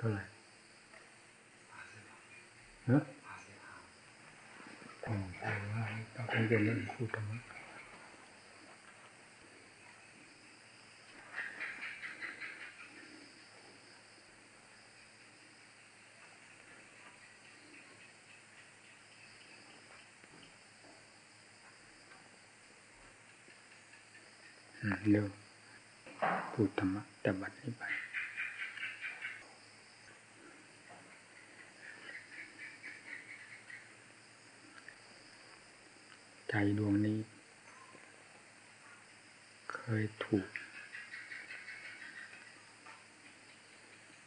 เท่าไหร่เนอะอ๋อแต่ว่าเราเป็นเรื่องพูดธรรมะเร็วพูดธรรมะแต่บัดนี้ไป ใจดวงนี้ เคยถูก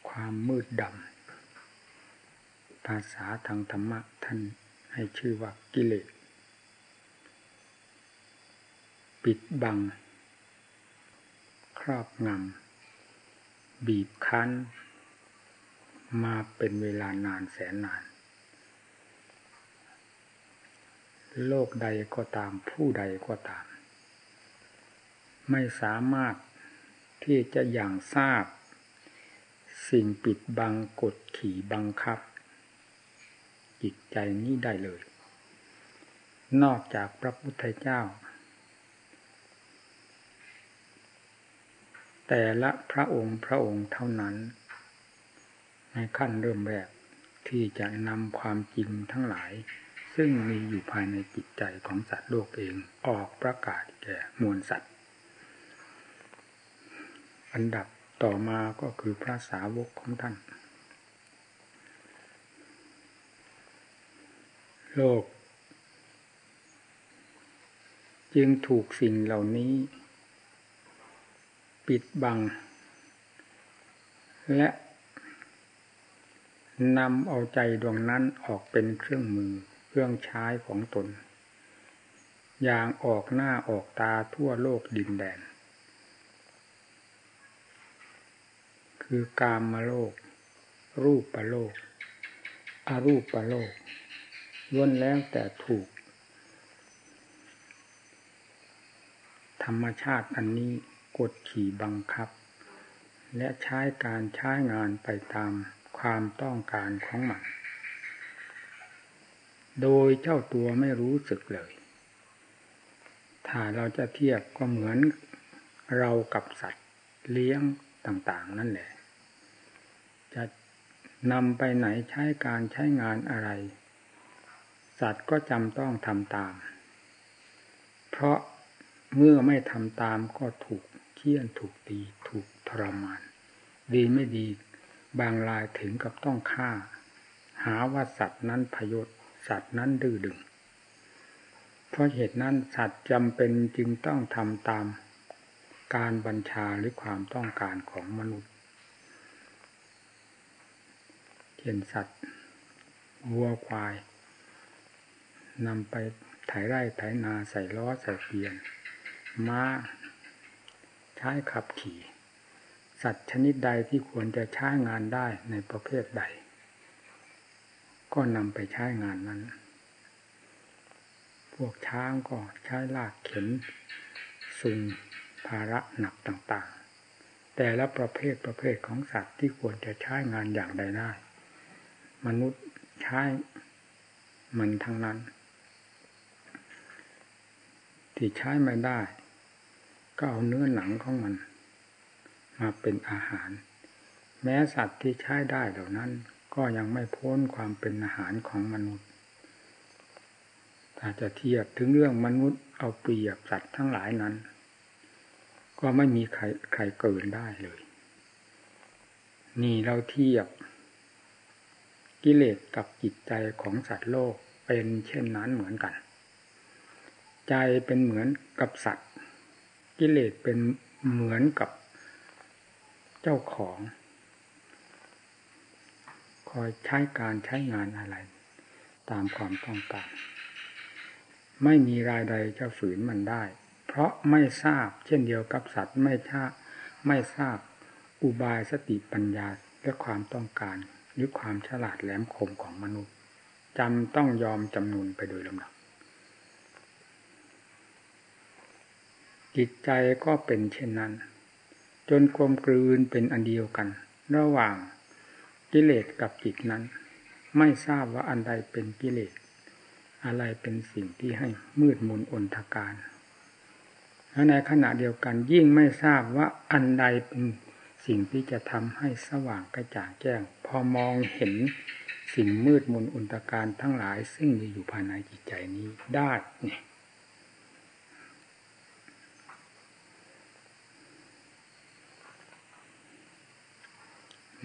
ความมืดดำภาษาทางธรรมะท่านให้ชื่อว่ากิเลส ปิดบัง ครอบงำ บีบคั้น มาเป็นเวลานานแสนนาน โลกใดก็ตามผู้ใดก็ตาม ไม่สามารถที่จะอย่างทราบ สิ่งปิดบังกดขี่บังคับ จิตใจนี้ได้เลย นอกจากพระพุทธเจ้า แต่ละพระองค์พระองค์เท่านั้น ในขั้นเริ่มแรกที่จะนำความจริงทั้งหลาย ซึ่งมีอยู่ภายในจิตใจของสัตว์โลกเองออกประกาศแก่มวลสัตว์ อันดับต่อมาก็คือพระสาวกของท่าน โลก จึงถูกสิ่งเหล่านี้ ปิดบัง และนำเอาใจดวงนั้นออกเป็นเครื่องมือ เครื่องใช้ของตน อย่างออกหน้าออกตาทั่วโลกดินแดน คือกามมาโลก รูปประโลก อรูปประโลกล้วนแล้วแต่ถูก ธรรมชาติอันนี้กดขี่บังคับ และใช้การใช้งานไปตามความต้องการของมัน โดยเจ้าตัวไม่รู้สึกเลย ถ้าเราจะเทียบก็เหมือนเรากับสัตว์เลี้ยงต่างๆ นั่นแหละ จะนำไปไหนใช้การใช้งานอะไร สัตว์ก็จำต้องทำตาม เพราะเมื่อไม่ทำตามก็ถูกเคี่ยนถูกตีถูกทรมาน ดีไม่ดีบางรายถึงกับต้องฆ่า หาว่าสัตว์นั้นพยศ สัตว์นั้นดื้อดึง เพราะเหตุนั้นสัตว์จำเป็นจึงต้องทำตามการบัญชาหรือความต้องการของมนุษย์เช่นสัตว์วัวควายนำไปไถไร่ไถนาใส่ล้อใส่เกวียนม้า ใช้ขับขี่ สัตว์ชนิดใดที่ควรจะใช้งานได้ในประเภทใด ก็นำไปใช้งานนั้น พวกช้างก็ใช้ลากเข็นซุงภาระหนักต่างๆ แต่ละประเภทประเภทของสัตว์ที่ควรจะใช้งานอย่างใดได้ มนุษย์ใช้มันทั้งนั้น ที่ใช้ไม่ได้ ก็เอาเนื้อหนังของมัน มาเป็นอาหาร แม้สัตว์ที่ใช้ได้เหล่านั้น ก็ยังไม่พ้นความเป็นอาหารของมนุษย์ถ้าจะเทียบถึงเรื่องมนุษย์เอาเปรียบสัตว์ทั้งหลายนั้น ก็ไม่มีใครใครเกินได้เลย นี่เราเทียบ กิเลสกับจิตใจของสัตว์โลกเป็นเช่นนั้นเหมือนกัน ใจเป็นเหมือนกับสัตว์ กิเลสเป็นเหมือนกับเจ้าของ อยใช้การใช้งานอะไร ตามความต้องการ ไม่มีรายใดจะฝืนมันได้ เพราะไม่ทราบเช่นเดียวกับสัตว์ไม่ท่าไม่ทราบอุบายสติปัญญาและความต้องการ หรือความฉลาดแหลมคมของมนุษย์จำต้องยอมจำนวนไปโดยลำดับจิตใจก็เป็นเช่นนั้น จนกลมกลืนเป็นอันเดียวกัน ระหว่าง กิเลสกับจิตนั้น ไม่ทราบว่าอันใดเป็นกิเลส อะไรเป็นสิ่งที่ให้มืดมนอนทการและในขณะเดียวกันยิ่งไม่ทราบว่าอันใดเป็นสิ่งที่จะทำให้สว่างกระจ่างแจ้ง พอมองเห็นสิ่งมืดมนอุนตการทั้งหลาย ซึ่งมีอยู่ภายในจิตใจนี้ได้เนี่ย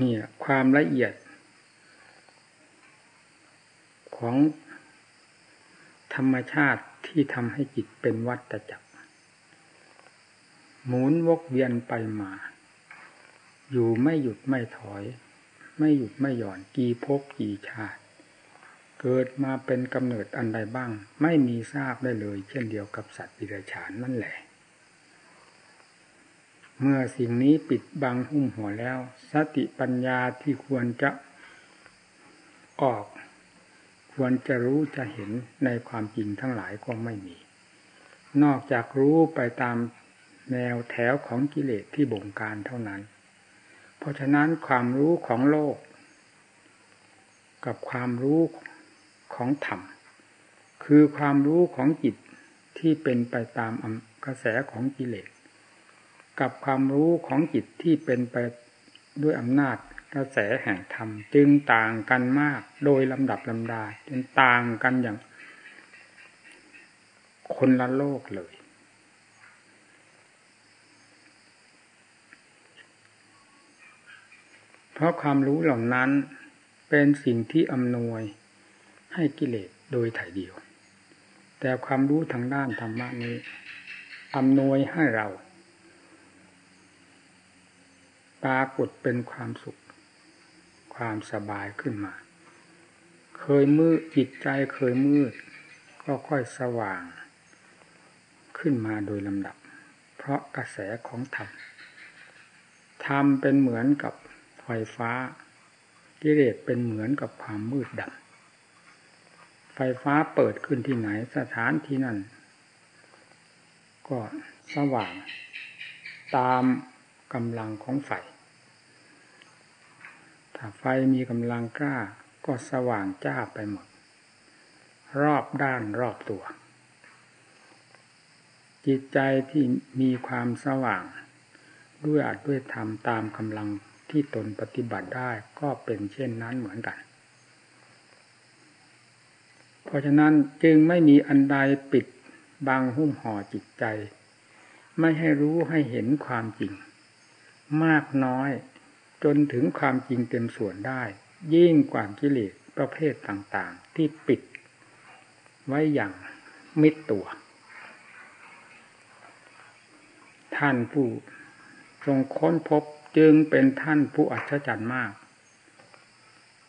นี่ความละเอียด ของธรรมชาติที่ทำให้จิตเป็นวัฏจักร หมุนวกเวียนไปมา อยู่ไม่หยุดไม่ถอย ไม่หยุดไม่หย่อนกี่ภพกี่ชาติ เกิดมาเป็นกำเนิดอันใดบ้าง ไม่มีทราบได้เลย เช่นเดียวกับสัตว์ปิเรฉานนั่นแหละ เมื่อสิ่งนี้ปิดบังหุ้มหัวแล้ว สติปัญญาที่ควรจะออก ควรจะรู้จะเห็นในความจริงทั้งหลายก็ไม่มี นอกจากรู้ไปตามแนวแถวของกิเลสที่บงการเท่านั้น เพราะฉะนั้นความรู้ของโลก กับความรู้ของธรรม คือความรู้ของจิตที่เป็นไปตามกระแสของกิเลส กับความรู้ของจิตที่เป็นไปด้วยอำนาจกระแสแห่งธรรม จึงต่างกันมากโดยลำดับลำดาจนต่างกันอย่าง คนละโลกเลย เพราะความรู้เหล่านั้นเป็นสิ่งที่อำนวยให้กิเลสโดยถ่ายเดียว แต่ความรู้ทางด้านธรรมะนี้อำนวยให้เรา ปรากฏเป็นความสุข ความสบายขึ้นมา เคยมืดจิตใจเคยมืด ก็ค่อยสว่าง ขึ้นมาโดยลำดับ เพราะกระแสของธรรมธรรมเป็นเหมือนกับไฟฟ้ากิเลสเป็นเหมือนกับความมืดดำไฟฟ้าเปิดขึ้นที่ไหนสถานที่นั่นก็สว่าง ตาม กำลังของไฟ ถ้าไฟมีกำลังกล้าก็สว่างจ้าไปหมด รอบด้านรอบตัว จิตใจที่มีความสว่าง ด้วยอาจด้วยธรรมตามกำลังที่ตนปฏิบัติได้ก็เป็นเช่นนั้นเหมือนกัน เพราะฉะนั้นจึงไม่มีอันใดปิดบังหุ้มห่อจิตใจ ไม่ให้รู้ให้เห็นความจริง มากน้อย จนถึงความจริงเต็มส่วนได้ ยิ่งกว่ากิเลสประเภทต่างๆ ที่ปิด ไว้อย่างมิดตัว ท่านผู้ทรงค้นพบจึงเป็นท่านผู้อัศจรรย์มาก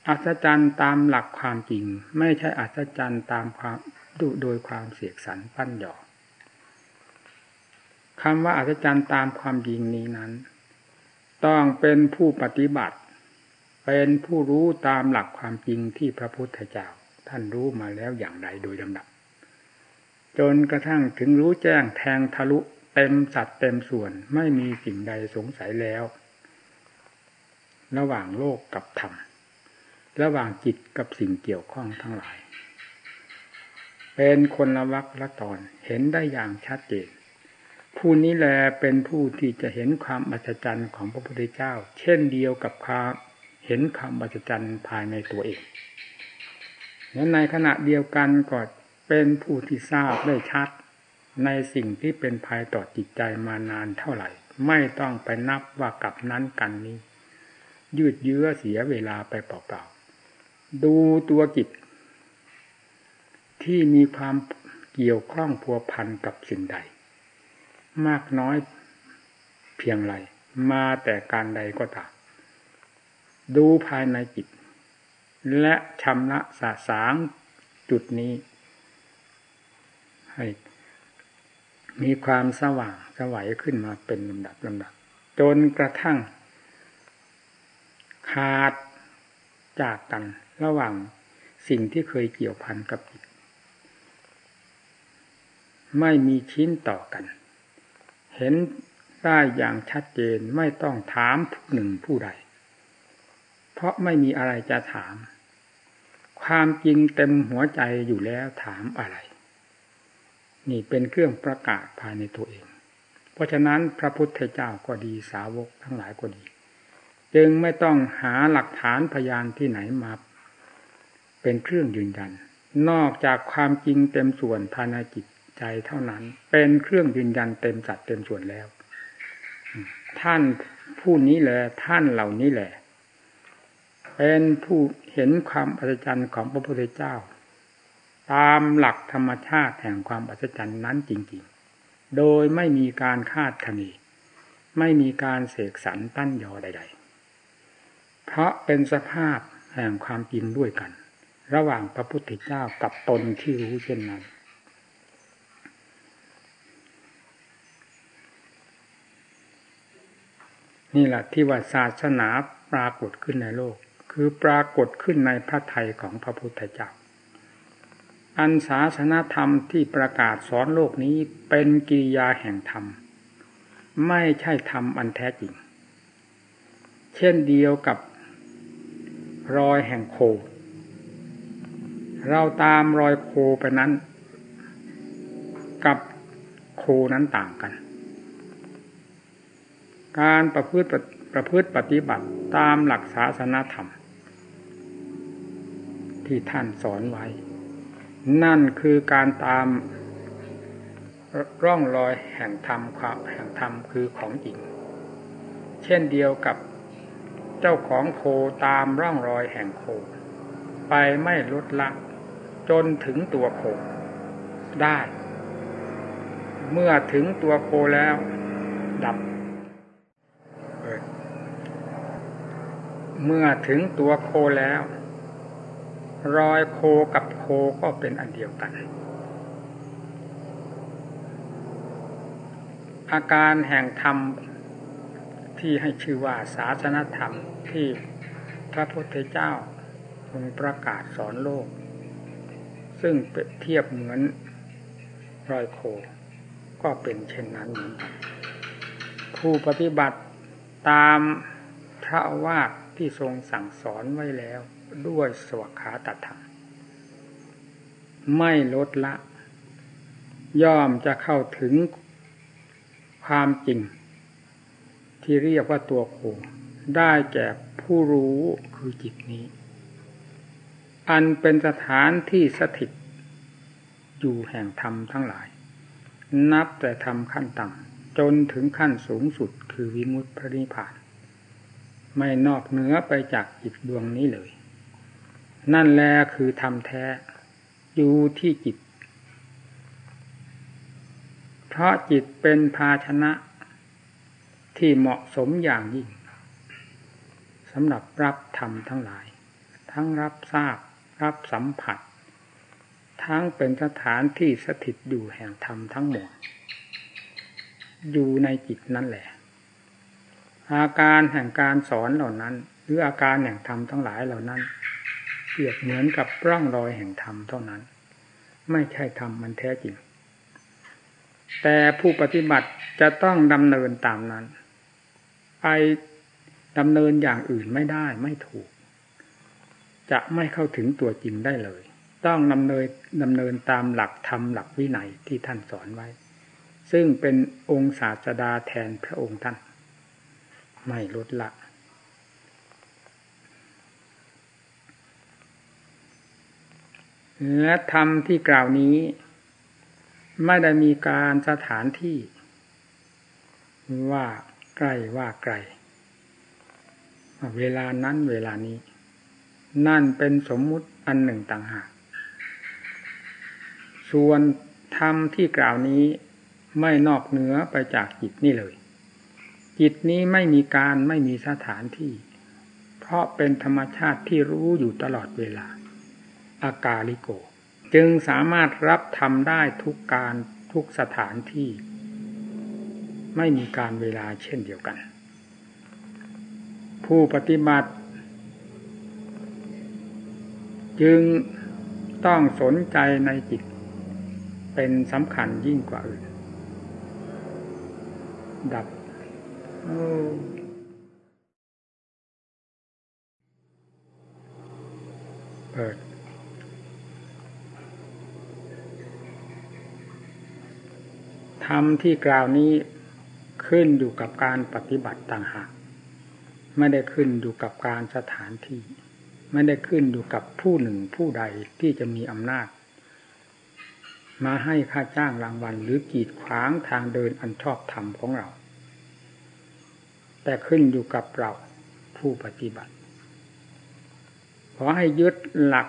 อัศจรรย์ตามหลักความจริง ไม่ใช่อัศจรรย์ตามความดุโดยความเสียกสรรปั้นหยอกคำว่าอัศจรรย์ตามความจริงนี้นั้น ต้องเป็นผู้ปฏิบัติ เป็นผู้รู้ตามหลักความจริงที่พระพุทธเจ้า ท่านรู้มาแล้วอย่างใดโดยลำดับ จนกระทั่งถึงรู้แจ้งแทงทะลุเต็มสัดเต็มส่วนไม่มีสิ่งใดสงสัยแล้ว ระหว่างโลกกับธรรม ระหว่างจิตกับสิ่งเกี่ยวข้องทั้งหลาย เป็นคนละวักละตอนเห็นได้อย่างชัดเจน ผู้นี้แลเป็นผู้ที่จะเห็นความอัศจรรย์ของพระพุทธเจ้า เช่นเดียวกับความเห็นความอัศจรรย์ภายในตัวเองและในขณะเดียวกันก็เป็นผู้ที่ทราบได้ชัด ในสิ่งที่เป็นภัยต่อจิตใจมานานเท่าไหร่ ไม่ต้องไปนับว่ากับนั้นกันนี้ ยืดเยื้อเสียเวลาไปเปล่าๆดูตัวจิตที่มีความเกี่ยวข้องพัวพันกับสิ่งใด มากน้อยเพียงไรมาแต่การใดก็ตามดูภายในจิต และชำระสาสางจุดนี้ ให้มีความสว่างสวัยขึ้นมาเป็นลำดับลำดับ จนกระทั่ง ขาดจากกันระหว่างสิ่งที่เคยเกี่ยวพันกับจิต ไม่มีชิ้นต่อกัน เห็นได้อย่างชัดเจนไม่ต้องถามผู้หนึ่งผู้ใด เพราะไม่มีอะไรจะถาม ความจริงเต็มหัวใจอยู่แล้วถามอะไร นี่เป็นเครื่องประกาศภายในตัวเอง เพราะฉะนั้นพระพุทธเจ้าก็ดีสาวกทั้งหลายก็ดี จึงไม่ต้องหาหลักฐานพยานที่ไหนมาเป็นเครื่องยืนยัน นอกจากความจริงเต็มส่วนภายในจิต ใจเท่านั้น เป็นเครื่องยืนยันเต็มสัดเต็มส่วนแล้ว ท่านผู้นี้แหละท่านเหล่านี้แหละ เป็นผู้เห็นความอัศจรรย์ของพระพุทธเจ้า ตามหลักธรรมชาติแห่งความอัศจรรย์นั้นจริง ๆ โดยไม่มีการคาดคะเนไม่มีการเสกสรรตั้นยอใด ๆ เพราะเป็นสภาพแห่งความจริงด้วยกัน ระหว่างพระพุทธเจ้ากับตนที่รู้เช่นนั้น นี่แหละที่ว่าศาสนาปรากฏขึ้นในโลก คือปรากฏขึ้นในพระไทยของพระพุทธเจ้าอันศาสนาธรรมที่ประกาศสอนโลกนี้เป็นกิริยาแห่งธรรม ไม่ใช่ธรรมอันแท้จริง เช่นเดียวกับรอยแห่งโค เราตามรอยโคไปนั้น กับโคนั้นต่างกัน การประพฤติประพฤติปฏิบัติตามหลักศาสนาธรรม ที่ท่านสอนไว้ นั่นคือการตามร่องรอยแห่งธรรมความแห่งธรรมคือของจริง เช่นเดียวกับเจ้าของโคตามร่องรอยแห่งโค ไปไม่ลดละ จนถึงตัวโคได้ เมื่อถึงตัวโคแล้ว ดับ เมื่อถึงตัวโคแล้ว รอยโคกับโคก็เป็นอันเดียวกัน อาการแห่งธรรมที่ให้ชื่อว่าศาสนธรรมที่พระพุทธเจ้าทรงประกาศสอนโลก ซึ่งเทียบเหมือนรอยโค ก็เป็นเช่นนั้นเหมือนกันผู้ปฏิบัติตามพระวาท ที่ทรงสั่งสอนไว้แล้วด้วยสวขาตธรรมไม่ลดละ ย่อมจะเข้าถึงความจริง ที่เรียกว่าตัวโคได้แก่ผู้รู้คือจิตนี้ อันเป็นสถานที่สถิต อยู่แห่งธรรมทั้งหลาย นับแต่ธรรมขั้นต่ำจนถึงขั้นสูงสุดคือวิมุตติพระนิพพาน ไม่นอกเหนือไปจากจิตดวงนี้เลย นั่นแหละคือธรรมแท้ อยู่ที่จิต เพราะจิตเป็นภาชนะที่เหมาะสมอย่างยิ่งสำหรับรับธรรมทั้งหลาย ทั้งรับทราบ รับสัมผัส ทั้งเป็นสถานที่สถิตอยู่แห่งธรรมทั้งหมดอยู่ในจิตนั่นแหละ อาการแห่งการสอนเหล่านั้น หรืออาการแห่งธรรมทั้งหลายเหล่านั้น เปรียบเหมือนกับร่องรอยแห่งธรรมเท่านั้น ไม่ใช่ธรรมมันแท้จริง แต่ผู้ปฏิบัติจะต้องดำเนินตามนั้นไปดำเนินอย่างอื่นไม่ได้ไม่ถูก จะไม่เข้าถึงตัวจริงได้เลย ต้องดำเนินดำเนินตามหลักธรรมหลักวินัยที่ท่านสอนไว้ ซึ่งเป็นองค์ศาสดาแทนพระองค์ท่าน ไม่ลดละ และธรรมที่กล่าวนี้ ไม่ได้มีการสถานที่ ว่าใกล้ว่าไกล เวลานั้นเวลานี้ นั่นเป็นสมมุติอันหนึ่งต่างหาก ส่วนธรรมที่กล่าวนี้ไม่นอกเหนือไปจากจิตนี่เลย จิตนี้ไม่มีการไม่มีสถานที่ เพราะเป็นธรรมชาติที่รู้อยู่ตลอดเวลา อากาลิโก จึงสามารถรับทำได้ทุกการทุกสถานที่ ไม่มีการเวลาเช่นเดียวกัน ผู้ปฏิบัติ จึงต้องสนใจในจิต เป็นสำคัญยิ่งกว่าอื่นดับ เปิด ธรรมที่กล่าวนี้ขึ้นอยู่กับการปฏิบัติต่างหาก ไม่ได้ขึ้นอยู่กับการสถานที่ ไม่ได้ขึ้นอยู่กับผู้หนึ่งผู้ใดที่จะมีอำนาจ มาให้ค่าจ้างรางวัลหรือกีดขวางทางเดินอันชอบธรรมของเรา แต่ขึ้นอยู่กับเราผู้ปฏิบัติ ขอให้ยึดหลัก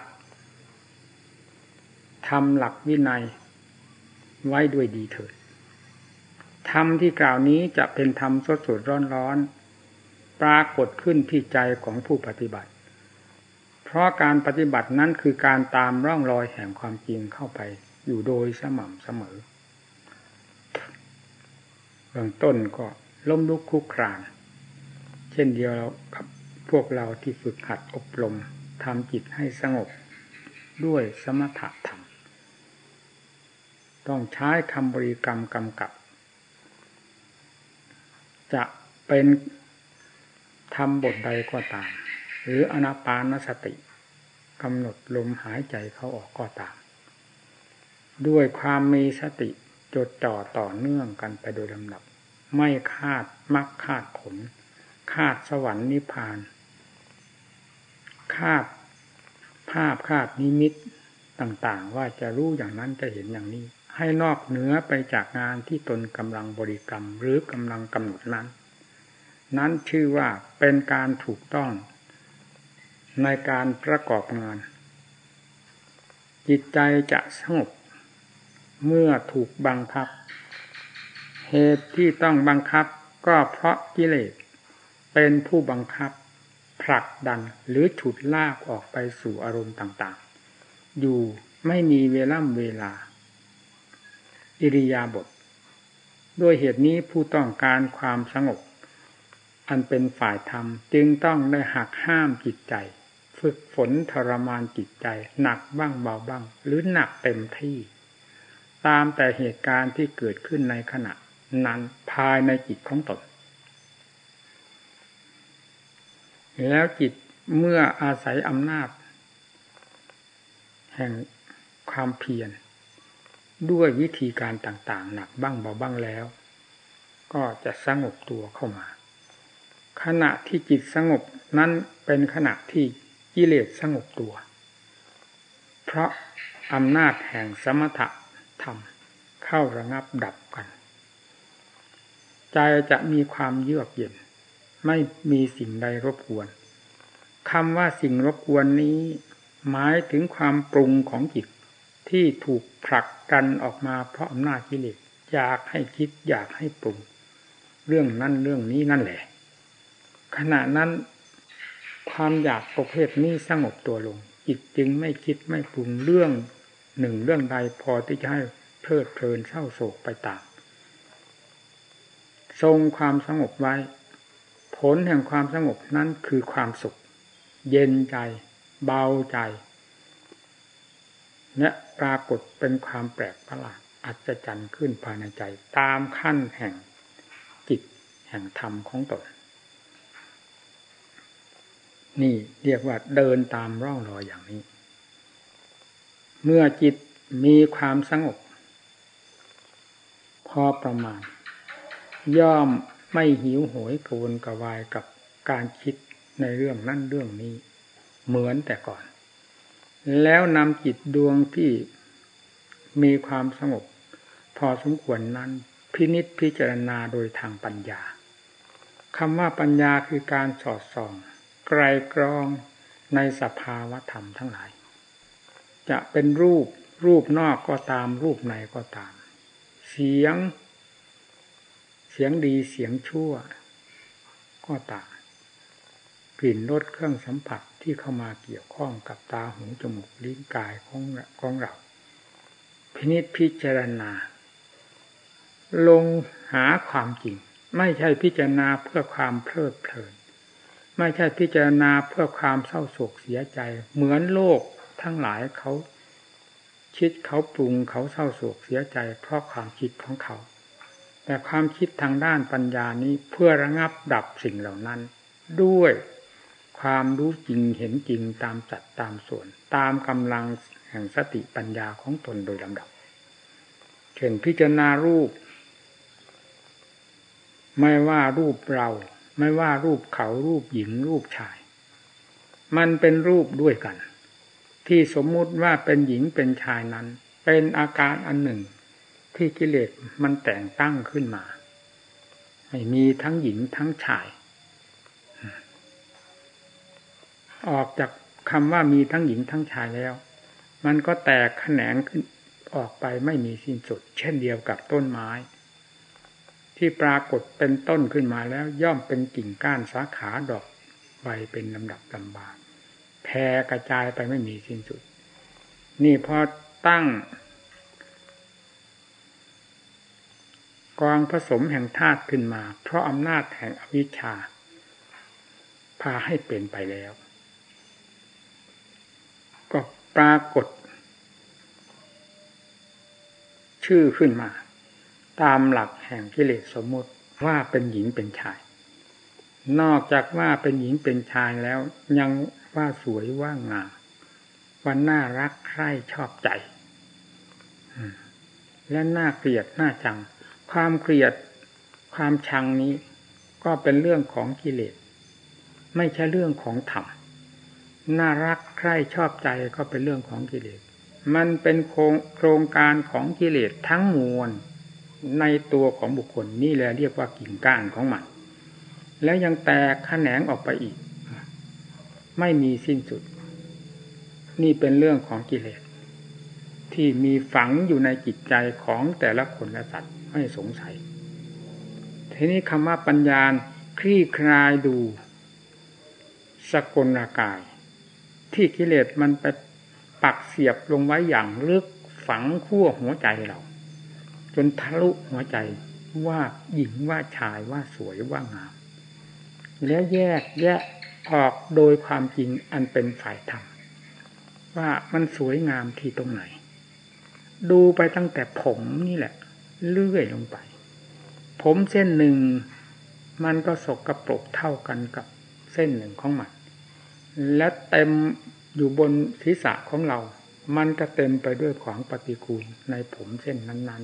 ทำหลักวินัยไว้ด้วยดีเถิดธรรมที่กล่าวนี้จะเป็นธรรมสดสดร้อนร้อนปรากฏขึ้นที่ใจของผู้ปฏิบัติ เพราะการปฏิบัตินั้นคือการตามร่องรอยแห่งความจริงเข้าไปอยู่โดยสม่ำเสมอเบื้องต้นก็ล้มลุกคุกคราน เช่นเดียวกับพวกเราที่ฝึกหัดอบรมทำจิตให้สงบด้วยสมถะธรรม ต้องใช้คำบริกรรมกำกับ จะเป็นทำบทใดก็ตาม หรืออนาปานสติกำหนดลมหายใจเข้าออกก็ตาม ด้วยความมีสติจดจ่อต่อเนื่องกันไปโดยลำดับ ไม่คาดมักคาดผล คาดสวรรค์นิพพาน คาดภาพคาดนิมิตต่างๆ ว่าจะรู้อย่างนั้นจะเห็นอย่างนี้ ให้นอกเหนือไปจากงานที่ตนกำลังบริกรรม หรือกำลังกำหนดนั้น นั้นชื่อว่าเป็นการถูกต้อง ในการประกอบงาน จิตใจจะสงบเมื่อถูกบังคับ เหตุที่ต้องบังคับก็เพราะกิเลส เป็นผู้บังคับผลักดันหรือฉุดลากออกไปสู่อารมณ์ต่างๆ อยู่ไม่มีเวล่ำเวลา อิริยาบถด้วยเหตุนี้ผู้ต้องการความสงบ อันเป็นฝ่ายธรรมจึงต้องได้หักห้ามจิตใจ ฝึกฝนทรมานจิตใจ หนักบ้างเบาบ้าง หรือหนักเต็มที่ ตามแต่เหตุการณ์ที่เกิดขึ้นในขณะ นั้นภายในจิตของตน แล้วจิตเมื่ออาศัยอำนาจ แห่งความเพียรด้วยวิธีการต่างๆ หนักบ้างเบาบ้างแล้ว ก็จะสงบตัวเข้ามา ขณะที่จิตสงบนั้นเป็นขณะที่กิเลสสงบตัว เพราะอำนาจแห่งสมถะธรรมเข้าระงับดับกัน ใจจะมีความเยือกเย็น ไม่มีสิ่งใดรบกวนคำว่าสิ่งรบกวนนี้ หมายถึงความปรุงของจิตที่ถูกผลักกันออกมาเพราะอำนาจกิเลสอยากให้คิดอยากให้ปรุง เรื่องนั้นเรื่องนี้นั่นแหละ ขณะนั้น ความอยากประเภทนี้สงบตัวลงจิตจึงไม่คิดไม่ปรุงเรื่องหนึ่งเรื่องใดพอที่จะให้เพลิดเพลินเศร้าโศกไปตาม ทรงความสงบไว้ ผลแห่งความสงบนั้นคือความสุข เย็นใจ เบาใจและปรากฏเป็นความแปลกประหลาดอัศจรรย์ขึ้นภายในใจ ตามขั้นแห่งจิตแห่งธรรมของตน นี่เรียกว่าเดินตามร่องรอยอย่างนี้ เมื่อจิตมีความสงบ พอประมาณ ย่อม ไม่หิวโหยกวนกวายกับการคิดในเรื่องนั่นเรื่องนี้ เหมือนแต่ก่อน แล้วนำจิตดวงที่มีความสงบ พอสมควรนั้น พินิษพิจารณาโดยทางปัญญาคำว่าปัญญาคือการสอดส่อง ไกรกรองในสภาวะธรรมทั้งหลาย จะเป็นรูปรูปนอกก็ตามรูปในก็ตาม เสียง เสียงดีเสียงชั่ว ก็ต่ามกลิ่นรสเครื่องสัมผัสที่เข้ามาเกี่ยวข้องกับตาหูจมูกลิ้นกายของของเรา พินิจพิจารณา ลงหาความจริง ไม่ใช่พิจารณาเพื่อความเพลิดเพลิน ไม่ใช่พิจารณาเพื่อความเศร้าโศกเสียใจ เหมือนโลกทั้งหลายเขาคิดเขาปรุงเขาเศร้าโศกเสียใจ เพราะความคิดของเขา แต่ความคิดทางด้านปัญญานี้เพื่อระงับดับสิ่งเหล่านั้น ด้วยความรู้จริงเห็นจริงตามจัดตามส่วน ตามกำลังแห่งสติปัญญาของตนโดยลำดับเช่นพิจารณารูป ไม่ว่ารูปเรา ไม่ว่ารูปเขารูปหญิงรูปชาย มันเป็นรูปด้วยกัน ที่สมมุติว่าเป็นหญิงเป็นชายนั้น เป็นอาการอันหนึ่ง ที่กิเลสมันแต่งตั้งขึ้นมา ให้มีทั้งหญิงทั้งชาย ออกจากคำว่ามีทั้งหญิงทั้งชายแล้ว มันก็แตกแขนงขึ้นออกไปไม่มีสิ้นสุด เช่นเดียวกับต้นไม้ ที่ปรากฏเป็นต้นขึ้นมาแล้วย่อมเป็นกิ่งก้านสาขาดอกใบเป็นลำดับลำบากแผ่กระจายไปไม่มีสิ้นสุด นี่พอตั้ง กองผสมแห่งธาตุขึ้นมา เพราะอำนาจแห่งอวิชชา พาให้เป็นไปแล้ว ก็ปรากฏ ชื่อขึ้นมา ตามหลักแห่งกิเลสสมมติว่าเป็นหญิงเป็นชาย นอกจากว่าเป็นหญิงเป็นชายแล้ว ยังว่าสวยว่างามว่าน่ารักใคร่ชอบใจ และน่าเกลียดน่าจัง ความเกลียดความชังนี้ ก็เป็นเรื่องของกิเลส ไม่ใช่เรื่องของธรรมน่ารักใคร่ชอบใจก็เป็นเรื่องของกิเลส มันเป็นโครงโครงการของกิเลสทั้งมวลในตัวของบุคคลนี่แหละเรียกว่ากิ่งก้านของมัน แล้วยังแตกแขนงออกไปอีก ไม่มีสิ้นสุด นี่เป็นเรื่องของกิเลส ที่มีฝังอยู่ในจิตใจของแต่ละคนและสัตว์ ไม่สงสัย ทีนี้คำว่าปัญญาคลี่คลายดู สกลกาย ที่กิเลสมันไปปักเสียบลงไว้อย่างลึกฝังขั้วหัวใจเรา จนทะลุหัวใจว่าหญิงว่าชายว่าสวยว่างาม แล้วแยกแยะออกโดยความจริงอันเป็นฝ่ายธรรมว่ามันสวยงามที่ตรงไหน ดูไปตั้งแต่ผมนี่แหละ เลื่อยลงไป ผมเส้นหนึ่งมันก็สกระปรกเท่ากันกับเส้นหนึ่งของมัน และเต็มอยู่บนศีรษะของเรา มันก็เต็มไปด้วยของปฏิกูลในผมเส้นนั้น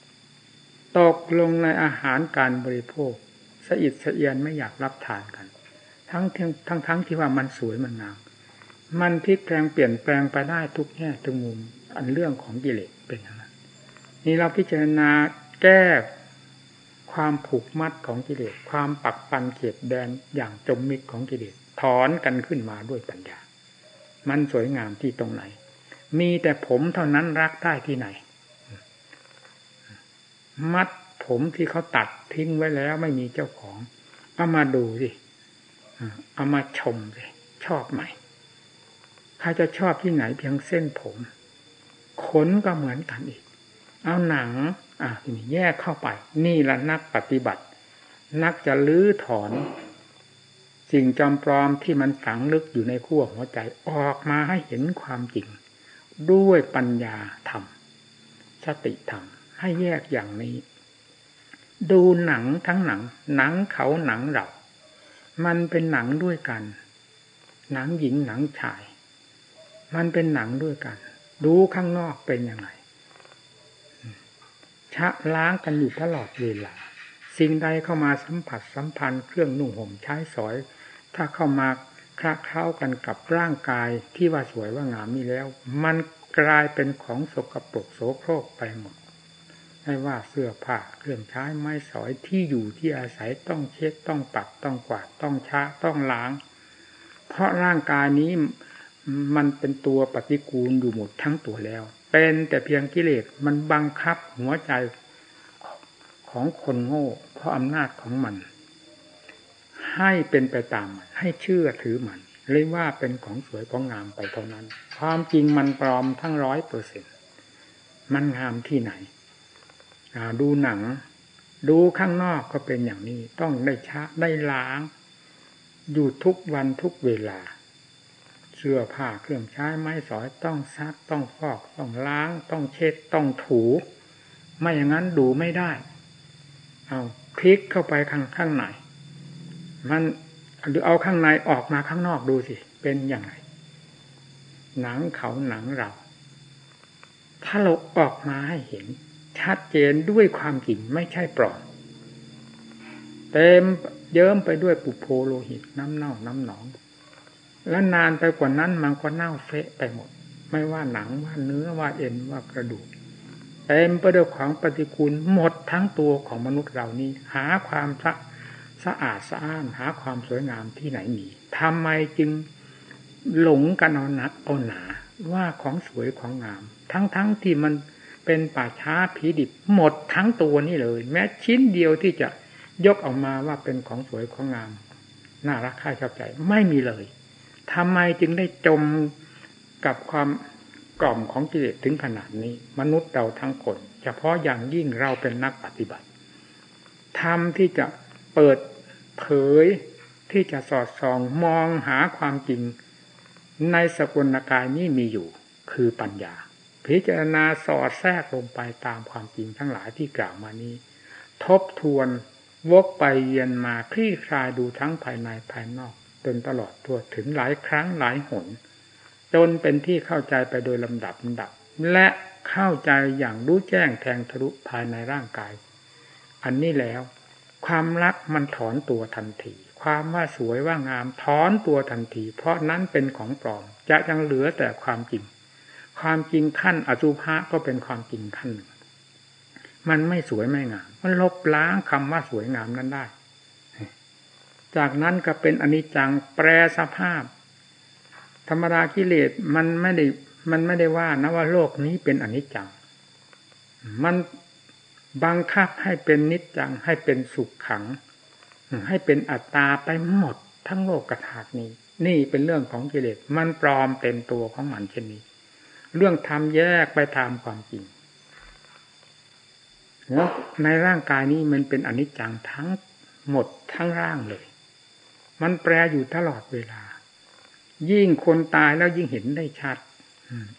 ๆ ตกลงในอาหารการบริโภคสะอิดสะเอียนไม่อยากรับทานกัน ทั้งทั้งทั้งที่ว่ามันสวยมันงาม มันพลิกแปลงเปลี่ยนแปลงไปได้ทุกแง่ทุกมุม อันเรื่องของกิเลสเป็นอย่าง นี่เราพิจารณาแก้ความผูกมัดของกิเลส ความปักปันเขียดแดนอย่างจมมิดของกิเลส ถอนกันขึ้นมาด้วยปัญญา มันสวยงามที่ตรงไหน มีแต่ผมเท่านั้นรักได้ที่ไหน มัดผมที่เขาตัดทิ้งไว้แล้วไม่มีเจ้าของ เอามาดูสิ เอามาชมสิ ชอบไหมใครจะชอบที่ไหนเพียงเส้นผม ขนก็เหมือนกันอีก เอาหนัง อะทีนี้แยกเข้าไป นี่ละนักปฏิบัติ นักจะลื้อถอน สิ่งจำปลอมที่มันฝังลึกอยู่ในขั้วหัวใจออกมาให้เห็นความจริง ด้วยปัญญาธรรม สติธรรม ให้แยกอย่างนี้ ดูหนังทั้งหนัง หนังเขาหนังเรา มันเป็นหนังด้วยกัน หนังหญิงหนังชาย มันเป็นหนังด้วยกัน ดูข้างนอกเป็นยังไง ชะล้างกันอยู่ตลอดเวลา สิ่งใดเข้ามาสัมผัสสัมพันธ์เครื่องนุ่งห่มใช้สอย ถ้าเข้ามาคละเข้ากันกับร่างกายที่ว่าสวยว่างามนี่แล้ว มันกลายเป็นของสกปรกโสโครกไปหมดไม่ว่าเสื้อผ้าเครื่องใช้ไม้สอยที่อยู่ที่อาศัยต้องเช็ดต้องปัดต้องกวาดต้องช้าต้องล้าง เพราะร่างกายนี้มันเป็นตัวปฏิกูลอยู่หมดทั้งตัวแล้ว เป็นแต่เพียงกิเลสมันบังคับหัวใจของคนโง่ เพราะอำนาจของมัน ให้เป็นไปตามมัน ให้เชื่อถือมันเลยกว่าเป็นของสวยของงามไปเท่านั้น ความจริงมันปลอมทั้งร้อยเปอร์เซ็นมันงามที่ไหนดูหนัง ดูข้างนอกก็เป็นอย่างนี้ ต้องได้ชะได้ล้าง อยู่ทุกวันทุกเวลา เสื้อผ้าเครื่องใช้ไม้สอยต้องซักต้องฟอกต้องล้าง ต้องเช็ดต้องถู ไม่อย่างนั้นดูไม่ได้ เอาคลิกเข้าไปข้างข้างในมันหรือเอาข้างในออกมาข้างนอกดูสิ เป็นอย่างไรหนังเขาหนังเรา ถ้าเราออกมาให้เห็น ชัดเจนด้วยความจริงไม่ใช่ปลอมเต็มเยิ้มไปด้วยปุโพโลหิตน้ำเน่าน้ำหนอง และนานไปกว่านั้นมันก็เน่าเฟะไปหมด ไม่ว่าหนังว่าเนื้อว่าเอ็นว่ากระดูกเต็มไปด้วยของปฏิกูลหมดทั้งตัวของมนุษย์เหล่านี้ หาความสะสะอาดสะอ้านหาความสวยงามที่ไหนมีทำไมจึงหลงกันเอานักเอาหนา ว่าของสวยของงาม ทั้งๆทที่มันเป็นป่าช้าผีดิบหมดทั้งตัวนี่เลย แม้ชิ้นเดียวที่จะยกออกมาว่าเป็นของสวยของงาม น่ารักใคร่ชอบใจไม่มีเลย ทำไมจึงได้จมกับความกล่อมของกิเลสถึงขนาดนี้ มนุษย์เราทั้งคน เฉพาะอย่างยิ่งเราเป็นนักปฏิบัติทำที่จะเปิดเผยที่จะสอดส่องมองหาความจริง ในสกุลกายนี้มีอยู่ คือปัญญา พิจารณาสอดแทรกลงไปตามความจริงทั้งหลายที่กล่าวมานี้ ทบทวนวกไปเยียนมาคลี่คลายดูทั้งภายในภายนอก จนตลอดทั่วถึงหลายครั้งหลายหน จนเป็นที่เข้าใจไปโดยลำดับลำดับ และเข้าใจอย่างรู้แจ้งแทงทะลุภายในร่างกาย อันนี้แล้ว ความรักมันถอนตัวทันที ความว่าสวยว่างามถอนตัวทันที เพราะนั้นเป็นของปลอมจะยังเหลือแต่ความจริง ความจริงขั้นอสุภะก็เป็นความจริงขั้นหนึ่งมันไม่สวยไม่งาม มันลบล้างคำว่าสวยงามนั้นได้ จากนั้นก็เป็นอนิจจังแปรสภาพ ธรรมดากิเลสมันไม่ได้มันไม่ได้ว่านะว่าโลกนี้เป็นอนิจจัง มันบังคับให้เป็นนิจจังให้เป็นสุขขัง ให้เป็นอัตตาไปหมดทั้งโลกกระถาดนี้ นี่เป็นเรื่องของกิเลสมันปลอมเต็มตัวของมันเช่นนี้ เรื่องทำแยกไปตามความจริงแล้วในร่างกายนี้มันเป็นอนิจจังทั้งหมดทั้งร่างเลย มันแปรอยู่ตลอดเวลา ยิ่งคนตายแล้วยิ่งเห็นได้ชัด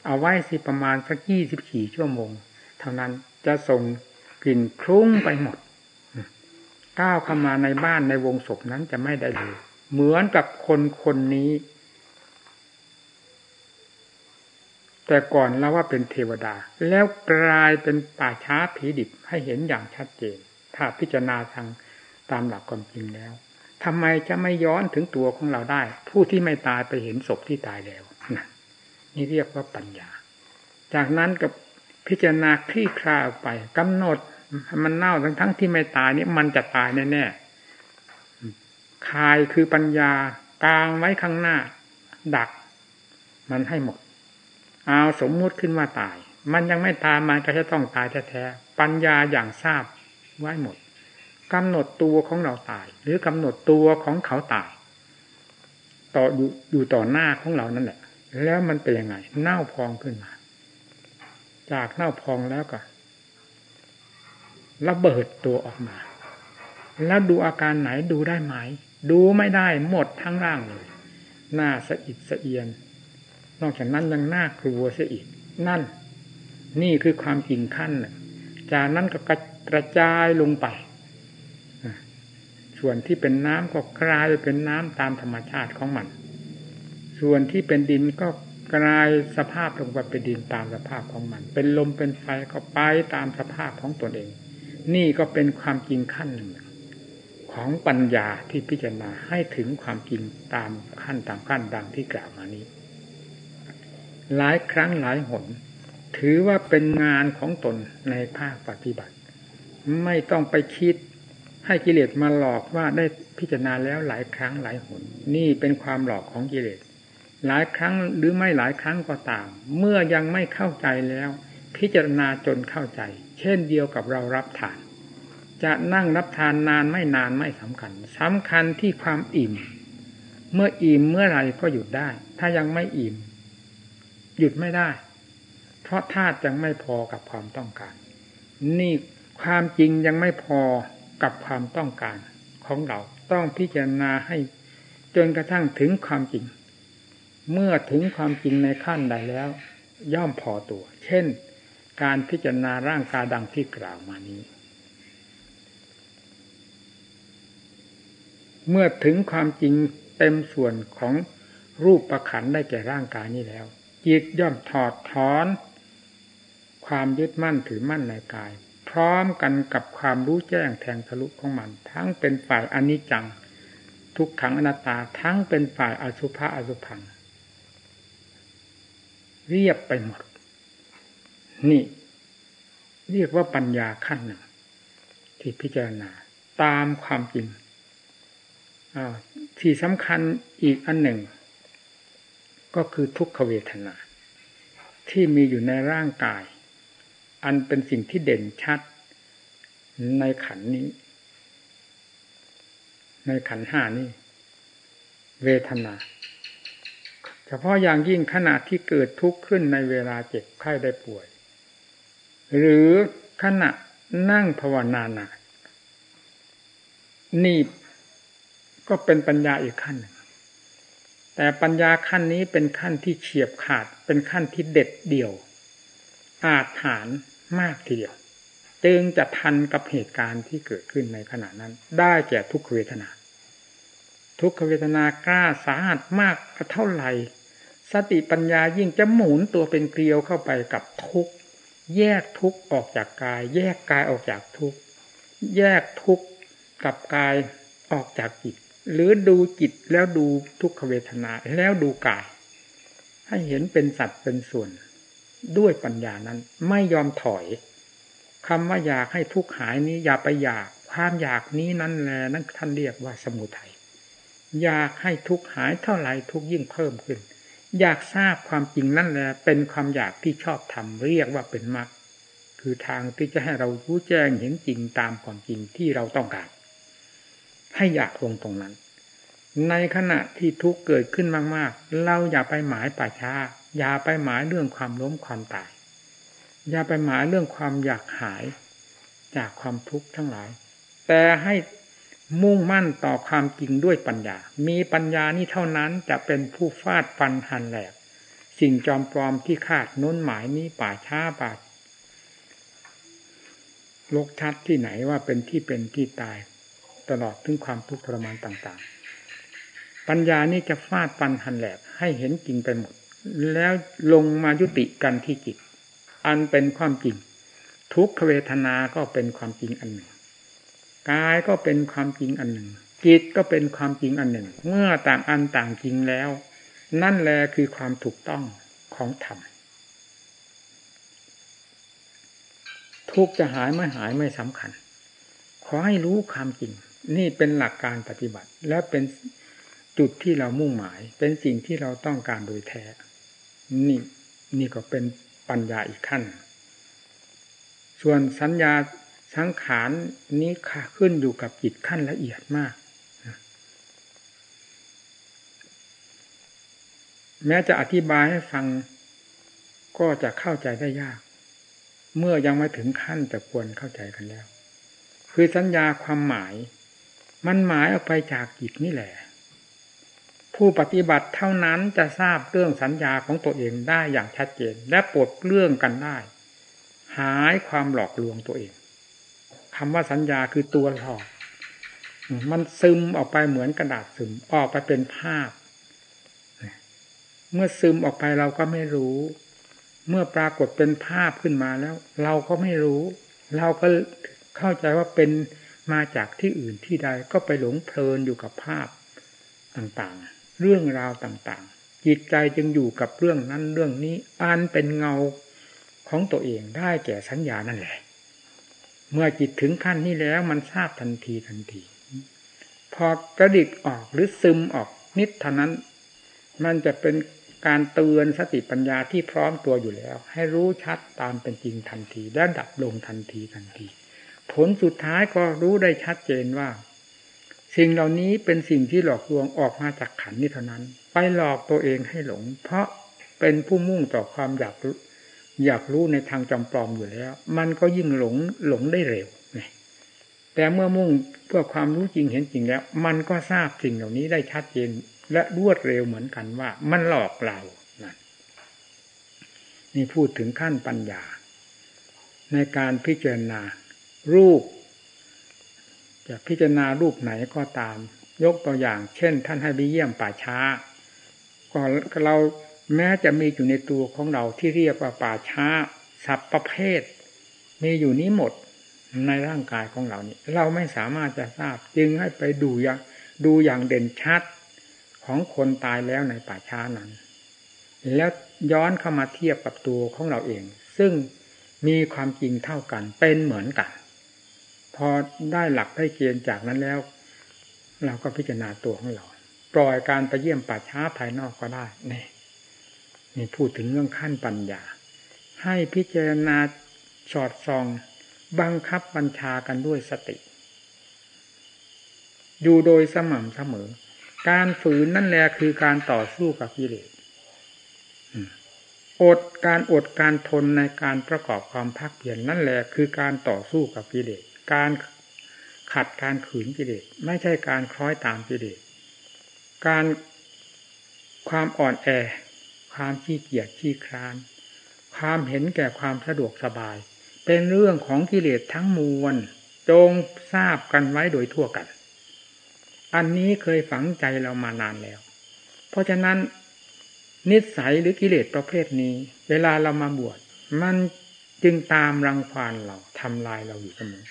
เอาไว้สิประมาณสักยี่สิบสี่ชั่วโมง เท่านั้นจะส่งกลิ่นคลุ้งไปหมด ก้าวเข้ามาในบ้านในวงศพนั้นจะไม่ได้เลย เหมือนกับคนคนนี้ แต่ก่อนเราว่าเป็นเทวดา แล้วกลายเป็นป่าช้าผีดิบให้เห็นอย่างชัดเจน ถ้าพิจารณาทางตามหลักความจริงแล้ว ทำไมจะไม่ย้อนถึงตัวของเราได้ ผู้ที่ไม่ตายไปเห็นศพที่ตายแล้วนะนี่เรียกว่าปัญญา จากนั้นกับพิจารณาคลี่คลายออกไปกำหนดมันเน่าทั้งทั้งที่ไม่ตายนี่มันจะตายแน่ๆคายคือปัญญากลางไว้ข้างหน้า ดัก มันให้หมด เอาสมมุติขึ้นว่าตาย มันยังไม่ตายมันก็จะต้องตายแท้ๆปัญญาอย่างทราบไว้หมด กำหนดตัวของเราตาย หรือกำหนดตัวของเขาตาย ต่ออยู่อยู่ต่อหน้าของเรานั่นแหละ แล้วมันเป็นยังไง เน่าพองขึ้นมา จากเน่าพองแล้วก็ระเบิดตัวออกมา แล้วดูอาการไหนดูได้ไหม ดูไม่ได้หมดทั้งร่างเลย หน้าสะอิดสะเอียน นอกจากนั้นยังหน่ากลัวเสียอีก นั่น นี่คือความจริงขั้นหนึ่งจากนั้นก็กระจายลงไป ส่วนที่เป็นน้ำก็กลายไปเป็นน้ำตามธรรมชาติของมัน ส่วนที่เป็นดินก็กลายสภาพลงไปเป็นดินตามสภาพของมัน เป็นลมเป็นไฟก็ไปตามสภาพของตนเอง นี่ก็เป็นความจริงขั้นหนึ่ง ของปัญญาที่พิจารณาให้ถึงความจริงตามขั้นตามขั้นดังที่กล่าวมานี้ หลายครั้งหลายหน ถือว่าเป็นงานของตนในภาคปฏิบัติ ไม่ต้องไปคิด ให้กิเลสมาหลอกว่าได้พิจารณาแล้วหลายครั้งหลายหน นี่เป็นความหลอกของกิเลส หลายครั้งหรือไม่หลายครั้งก็ตาม เมื่อยังไม่เข้าใจแล้ว พิจารณาจนเข้าใจ เช่นเดียวกับเรารับทาน จะนั่งรับทานนานไม่นานไม่สำคัญสำคัญที่ความอิ่ม เมื่ออิ่มเมื่อไรก็หยุดได้ ถ้ายังไม่อิ่ม หยุดไม่ได้ เพราะธาตุยังไม่พอกับความต้องการ นี่ความจริงยังไม่พอ กับความต้องการของเราต้องพิจารณาให้จนกระทั่งถึงความจริง เมื่อถึงความจริงในขั้นใดแล้ว ย่อมพอตัว เช่น การพิจารณาร่างกายดังที่กล่าวมานี้ เมื่อถึงความจริงเต็มส่วนของรูปประขันได้แก่ร่างกายนี้แล้วจิตย่อมถอดถอน ความยึดมั่นถือมั่นในกาย พร้อมกันกับความรู้แจ้งแทงทะลุของมัน ทั้งเป็นฝ่ายอนิจจัง ทุกขังอนัตตาทั้งเป็นฝ่ายอสุภะอสุพังเรียบไปหมด นี่ เรียกว่าปัญญาขั้นหนึ่งที่พิจารณา ตามความจริงที่สำคัญอีกอันหนึ่ง ก็คือทุกขเวทนา ที่มีอยู่ในร่างกาย อันเป็นสิ่งที่เด่นชัด ในขันนี้ ในขันห้านี้ เวทนา เฉพาะอย่างยิ่งขณะที่เกิดทุกข์ขึ้นในเวลาเจ็บไข้ได้ป่วย หรือขณะนั่งภาวนานานี่ก็เป็นปัญญาอีกขั้นหนึ่งแต่ปัญญาขั้นนี้เป็นขั้นที่เฉียบขาด เป็นขั้นที่เด็ดเดี่ยว อาจฐาน มากทีเดียวจึงจะทันกับเหตุการณ์ที่เกิดขึ้นในขณะนั้น ได้แก่ทุกขเวทนา ทุกขเวทนากล้าสาหัสมากเท่าไหร่ สติปัญญายิ่งจะหมุนตัวเป็นเกลียวเข้าไปกับทุกแยกทุกออกจากกาย แยกกายออกจากทุกแยกทุกกับกายออกจากจิต หรือดูจิตแล้วดูทุกขเวทนาแล้วดูกาย ให้เห็นเป็นสัตว์เป็นส่วน ด้วยปัญญานั้น ไม่ยอมถอยคำว่าอยากให้ทุกหายนี้ อย่าไปอยากความอยากนี้นั่นแหละนั่นท่านเรียกว่าสมุทัยอยากให้ทุกข์หายเท่าไหร่ทุกยิ่งเพิ่มขึ้น อยากทราบความจริงนั่นแหละเป็นความอยากที่ชอบทำเรียกว่าเป็นมรรคคือทางที่จะให้เรารู้แจ้งเห็นจริงตามความจริงที่เราต้องการ ให้อยากลงตรงนั้น ในขณะที่ทุกเกิดขึ้นมาก ๆ เราอย่าไปหมายป่าช้า อย่าไปหมายเรื่องความล้มความตาย อย่าไปหมายเรื่องความอยากหายจากความทุกข์ทั้งหลาย แต่ให้มุ่งมั่นต่อความจริงด้วยปัญญา มีปัญญานี้เท่านั้นจะเป็นผู้ฟาดฟันหันแหลก สิ่งจอมปลอมที่คาดน้นหมายนี้ป่าช้าป่าลกชัดที่ไหนว่าเป็นที่เป็นที่ตาย ตลอดถึงความทุกข์ทรมานต่างๆ ปัญญานี้จะฟาดปันหันแหลกให้เห็นจริงไปหมด แล้วลงมายุติกันที่จิต อันเป็นความจริง ทุกขเวทนาก็เป็นความจริงอันหนึ่งกายก็เป็นความจริงอันหนึ่ง จิตก็เป็นความจริงอันหนึ่ง เมื่อต่างอันต่างจริงแล้ว นั่นแหละคือความถูกต้องของธรรมทุกจะหายไม่หายไม่สำคัญ ขอให้รู้ความจริง นี่เป็นหลักการปฏิบัติ และเป็นจุดที่เรามุ่งหมาย เป็นสิ่งที่เราต้องการโดยแท้ นี่นี่ก็เป็นปัญญาอีกขั้น ส่วนสัญญาสังขารนี้ขึ้นอยู่กับจิตขั้นละเอียดมาก แม้จะอธิบายให้ฟังก็จะเข้าใจได้ยาก เมื่อยังไม่ถึงขั้นแต่ควรเข้าใจกันแล้ว คือสัญญาความหมาย มันหมายออกไปจากจิตนี่แหละ ผู้ปฏิบัติเท่านั้นจะทราบเรื่องสัญญาของตัวเองได้อย่างชัดเจน และปลดเรื่องกันได้ หายความหลอกลวงตัวเองคำว่าสัญญาคือตัวหลอก มันซึมออกไปเหมือนกระดาษซึมออกไปเป็นภาพ เมื่อซึมออกไปเราก็ไม่รู้ เมื่อปรากฏเป็นภาพขึ้นมาแล้ว เราก็ไม่รู้ เราก็เข้าใจว่าเป็นมาจากที่อื่นที่ใดก็ไปหลงเพลินอยู่กับภาพต่างๆ เรื่องราวต่างๆ จิตใจจึงอยู่กับเรื่องนั้นเรื่องนี้อันเป็นเงาของตัวเองได้แก่สัญญานั่นแหละ เมื่อจิตถึงขั้นนี้แล้วมันทราบทันทีทันที พอกระดิกออกหรือซึมออกนิดเท่านั้น มันจะเป็นการเตือนสติปัญญาที่พร้อมตัวอยู่แล้ว ให้รู้ชัดตามเป็นจริงทันทีและดับลงทันทีทันที ผลสุดท้ายก็รู้ได้ชัดเจนว่า สิ่งเหล่านี้เป็นสิ่งที่หลอกลวงออกมาจากขันนี้เท่านั้น ไปหลอกตัวเองให้หลง เพราะเป็นผู้มุ่งต่อความอยากรู้อยากรู้ในทางจำปลอมอยู่แล้ว มันก็ยิ่งหลงหลงได้เร็วแต่เมื่อมุ่งเพื่อความรู้จริงเห็นจริงแล้ว มันก็ทราบสิ่งเหล่านี้ได้ชัดเจนและรวดเร็วเหมือนกันว่า มันหลอกเรานั่นนี่พูดถึงขั้นปัญญา ในการพิจารณา รูป จะพิจารณารูปไหนก็ตาม ยกตัวอย่าง เช่น ท่านให้ไปเยี่ยมป่าช้าก็เราแม้จะมีอยู่ในตัวของเราที่เรียกว่าป่าช้าสับประเภท มีอยู่นี้หมดในร่างกายของเรานี่เราไม่สามารถจะทราบ จึงให้ไปดูอย่างดูอย่างเด่นชัดของคนตายแล้วในป่าช้านั้น แล้วย้อนเข้ามาเทียบกับตัวของเราเอง ซึ่งมีความจริงเท่ากันเป็นเหมือนกัน พอได้หลักได้เกณฑ์จากนั้นแล้ว เราก็พิจารณาตัวของเราปล่อยการไปเยี่ยมป่าช้าภายนอกก็ได้นี่นี่พูดถึงเรื่องขั้นปัญญา ให้พิจารณาสอดส่องบังคับบัญชากันด้วยสติ อยู่โดยสม่ำเสมอ การฝืนนั่นแหละคือการต่อสู้กับกิเลสอดการอดการทนในการประกอบความภาคเพียรนนั่นแหละคือการต่อสู้กับกิเลส การขัดการขืนกิเลสไม่ใช่การคล้อยตามกิเลสการความอ่อนแอ ความขี้เกียจขี้คร้าน ความเห็นแก่ความสะดวกสบาย เป็นเรื่องของกิเลสทั้งมวลจงทราบกันไว้โดยทั่วกัน อันนี้เคยฝังใจเรามานานแล้ว เพราะฉะนั้น นิสัยหรือกิเลสประเภทนี้ เวลาเรามาบวชมันจึงตามรังควานเราทำลายเราอยู่เสมอ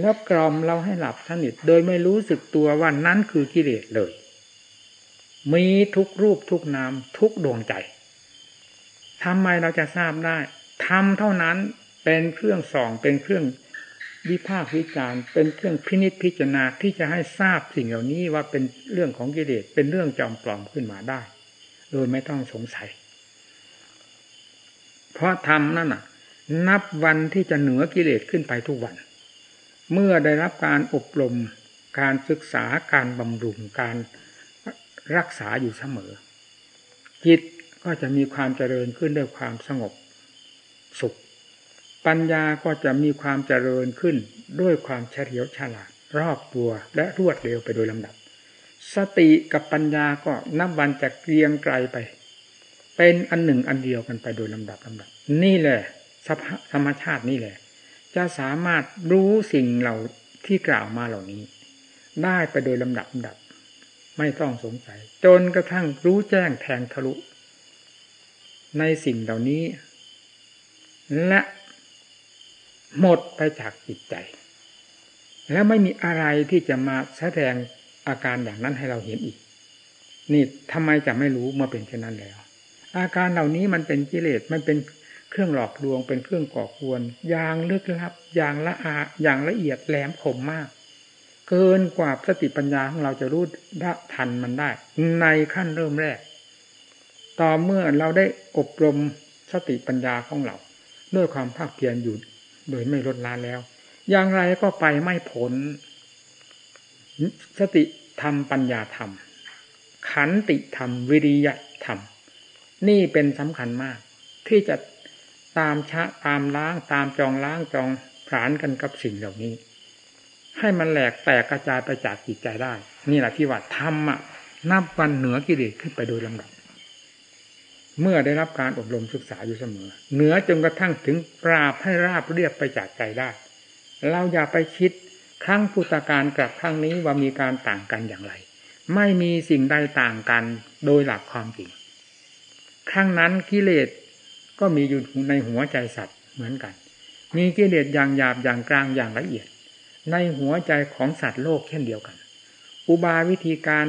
แล้วกล่อมเราให้หลับสนิทโดยไม่รู้สึกตัวว่านั้นคือกิเลสเลย มีทุกรูปทุกนามทุกดวงใจทำไมเราจะทราบได้ทำเท่านั้นเป็นเครื่องส่องเป็นเครื่องวิพากษ์วิจารณ์เป็นเครื่องพินิจพิจารณาที่จะให้ทราบสิ่งเหล่านี้ว่าเป็นเรื่องของกิเลสเป็นเรื่องจอมปลอมขึ้นมาได้ โดยไม่ต้องสงสัย เพราะธรรมนั่นน่ะ นับวันที่จะเหนือกิเลสขึ้นไปทุกวัน เมื่อได้รับการอบรม การศึกษาการบำรุงการรักษาอยู่เสมอ จิตก็จะมีความเจริญขึ้นด้วยความสงบสุข ปัญญาก็จะมีความเจริญขึ้นด้วยความเฉลียวฉลาดรอบตัวและรวดเร็วไปโดยลำดับ สติกับปัญญาก็นับวันจะเกรียงไกลไป เป็นอันหนึ่งอันเดียวกันไปโดยลำดับลำดับ นี่แหละสภาธรรมชาตินี่แหละ จะสามารถรู้สิ่งเหล่าที่กล่าวมาเหล่านี้ ได้ไปโดยลำดับดับ ไม่ต้องสงสัย จนกระทั่งรู้แจ้งแทงทะลุ ในสิ่งเหล่านี้ และหมดไปจากจิตใจ แล้วไม่มีอะไรที่จะมาแสดงอาการอย่างนั้นให้เราเห็นอีก นี่ทำไมจะไม่รู้เมื่อเป็นเช่นนั้นแล้ว อาการเหล่านี้มันเป็นกิเลสมันเป็น เครื่องหลอกลวงเป็นเครื่องก่อควรอย่างลึกลับ อย่างละอาอย่างละเอียดแหลมคมมาก เกินกว่าสติปัญญาของเราจะรู้ได้ทันมันได้ ในขั้นเริ่มแรก ต่อเมื่อเราได้อบรมสติปัญญาของเรา ด้วยความภาคเพียรอยู่โดยไม่ลดละแล้ว อย่างไรก็ไปไม่ผลสติธรรมปัญญาธรรม ขันติธรรม วิริยะธรรม นี่เป็นสำคัญมาก ที่จะ ตามชะตามล้างตามจองล้างจองผานกันกับสิ่งเหล่านี้ ให้มันแหลกแตกกระจายไปจากจิตใจได้ นี่แหละที่ว่าธรรมะนับวันเหนือกิเลสขึ้นไปโดยลำดับ เมื่อได้รับการอบรมศึกษาอยู่เสมอ เหนือจนกระทั่งถึงปราบให้ราบเรียบไปจากใจได้ เราอย่าไปคิดครั้งพุทธการกับครั้งนี้ว่ามีการต่างกันอย่างไร ไม่มีสิ่งใดต่างกันโดยหลักความจริงครั้งนั้นกิเลส ก็มีอยู่ในหัวใจสัตว์เหมือนกัน มีกิเลสอย่างหยาบอย่างกลางอย่างละเอียด ในหัวใจของสัตว์โลกเช่นเดียวกัน อุบายวิธีการ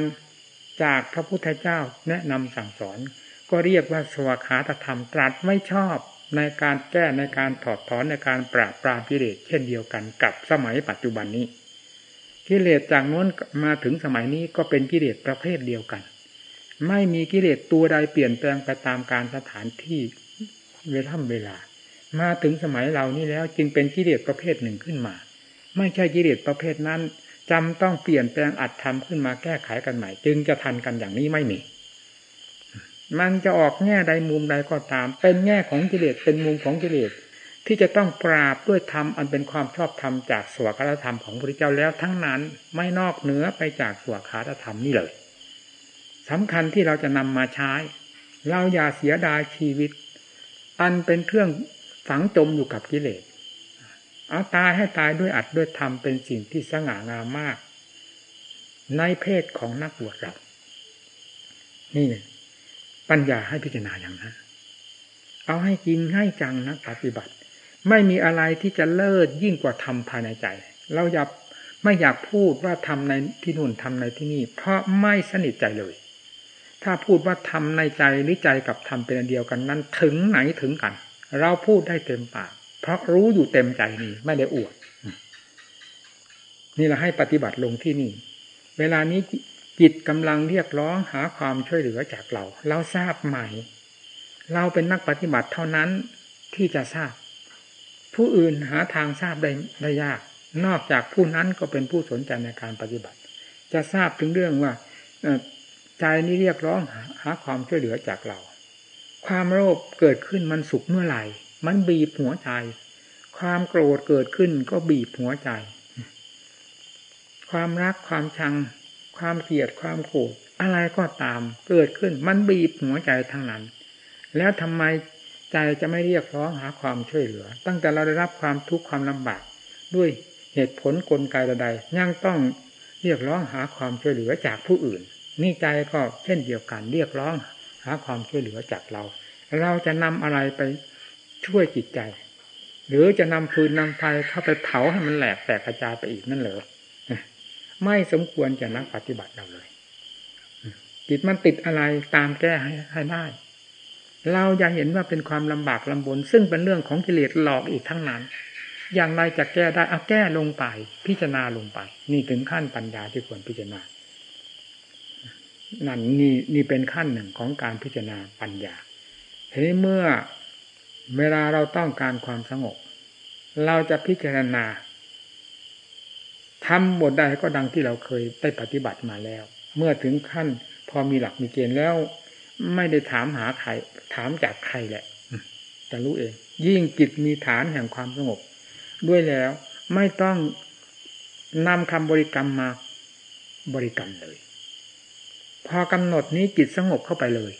จากพระพุทธเจ้าแนะนำสั่งสอน ก็เรียกว่าสวขาตธรรมตรัสไม่ชอบในการแก้ในการถอดถอนในการปราบปรามกิเลสเช่นเดียวกันกับสมัยปัจจุบันนี้ กิเลสจากโน้นมาถึงสมัยนี้ก็เป็นกิเลสประเภทเดียวกัน ไม่มีกิเลสตัวใดเปลี่ยนแปลงไปตามการสถานที่ เวลาเวลา มาถึงสมัยเรานี้แล้ว จึงเป็นกิเลสประเภทหนึ่งขึ้นมา ไม่ใช่กิเลสประเภทนั้นจำต้องเปลี่ยนแปลงอัดทำขึ้นมาแก้ไขกันใหม่ จึงจะทันกันอย่างนี้ไม่มีมันจะออกแง่ใดมุมใดก็ตาม เป็นแง่ของกิเลสเป็นมุมของกิเลสที่จะต้องปราบด้วยธรรมอันเป็นความชอบธรรมจากสวขาธรรมของพระพุทธเจ้าแล้วทั้งนั้นไม่นอกเหนือไปจากสวขาธรรมนี่เลยสำคัญที่เราจะนำมาใช้ เราอย่าเสียดายชีวิต อันเป็นเครื่องฝังจมอยู่กับกิเลสเอาตายให้ตายด้วยอัดด้วยธรรมเป็นสิ่งที่สง่างามมาก ในเพศของนักบวชเรานี่ปัญญาให้พิจารณาอย่างนั้น เอาให้จริงให้จังนักปฏิบัติ ไม่มีอะไรที่จะเลิศยิ่งกว่าทำภายในใจ เราอยากไม่อยากพูดว่าทำในที่นู่นทำในที่นี่ เพราะไม่สนิทใจเลย ถ้าพูดว่าทำในใจหรือใจกับทำเป็นอันเดียวกันนั้น ถึงไหนถึงกัน เราพูดได้เต็มปาก เพราะรู้อยู่เต็มใจนี่ไม่ได้อวดนี่เราให้ปฏิบัติลงที่นี่ เวลานี้จิตกำลังเรียกร้องหาความช่วยเหลือจากเรา เราทราบไหม เราเป็นนักปฏิบัติเท่านั้นที่จะทราบ ผู้อื่นหาทางทราบได้ได้ยาก นอกจากผู้นั้นก็เป็นผู้สนใจในการปฏิบัติ จะทราบถึงเรื่องว่า ใจนี้เรียกร้องหาความช่วยเหลือจากเรา ความโลภเกิดขึ้นมันสุขเมื่อไหร่ มันบีบหัวใจ ความโกรธเกิดขึ้นก็บีบหัวใจ ความรักความชัง ความเกลียดความโกรธอะไรก็ตามเกิดขึ้น มันบีบหัวใจทั้งนั้น แล้วทำไมใจจะไม่เรียกร้องหาความช่วยเหลือ ตั้งแต่เราได้รับความทุกข์ความลำบากด้วยเหตุผลกลไกใดๆยังต้องเรียกร้องหาความช่วยเหลือจากผู้อื่น นี่ใจก็เช่นเดียวกันเรียกร้อง หาความช่วยเหลือจากเรา เราจะนำอะไรไปช่วยจิตใจ หรือจะนำฟืนนำไฟเข้าไปเผาให้มันแหลกแตกกระจายไปอีกนั่นเหรอไม่สมควรจะนักปฏิบัติเราเลยจิตมันติดอะไรตามแก้ให้ให้ได้ เราอย่าเห็นว่าเป็นความลำบากลำบน ซึ่งเป็นเรื่องของกิเลสหลอกอีกทั้งนั้น อย่างไรจะแก้ได้เอาแก้ลงไป พิจารณาลงไป นี่ถึงขั้นปัญญาที่ควรพิจารณา นั่นนี่นี่เป็นขั้นหนึ่งของการพิจารณาปัญญาทีนี้เมื่อเวลาเราต้องการความสงบ เราจะพิจารณาทำบทใดก็ดังที่เราเคยได้ปฏิบัติมาแล้ว เมื่อถึงขั้น พอมีหลักมีเกณฑ์แล้ว ไม่ได้ถามหาใครถามจากใครแหละจะรู้เอง ยิ่งจิตมีฐานแห่งความสงบ ด้วยแล้วไม่ต้องนำคำบริกรรมมาบริกรรมเลย พอกำหนดนี้จิตสงบเข้าไปเลย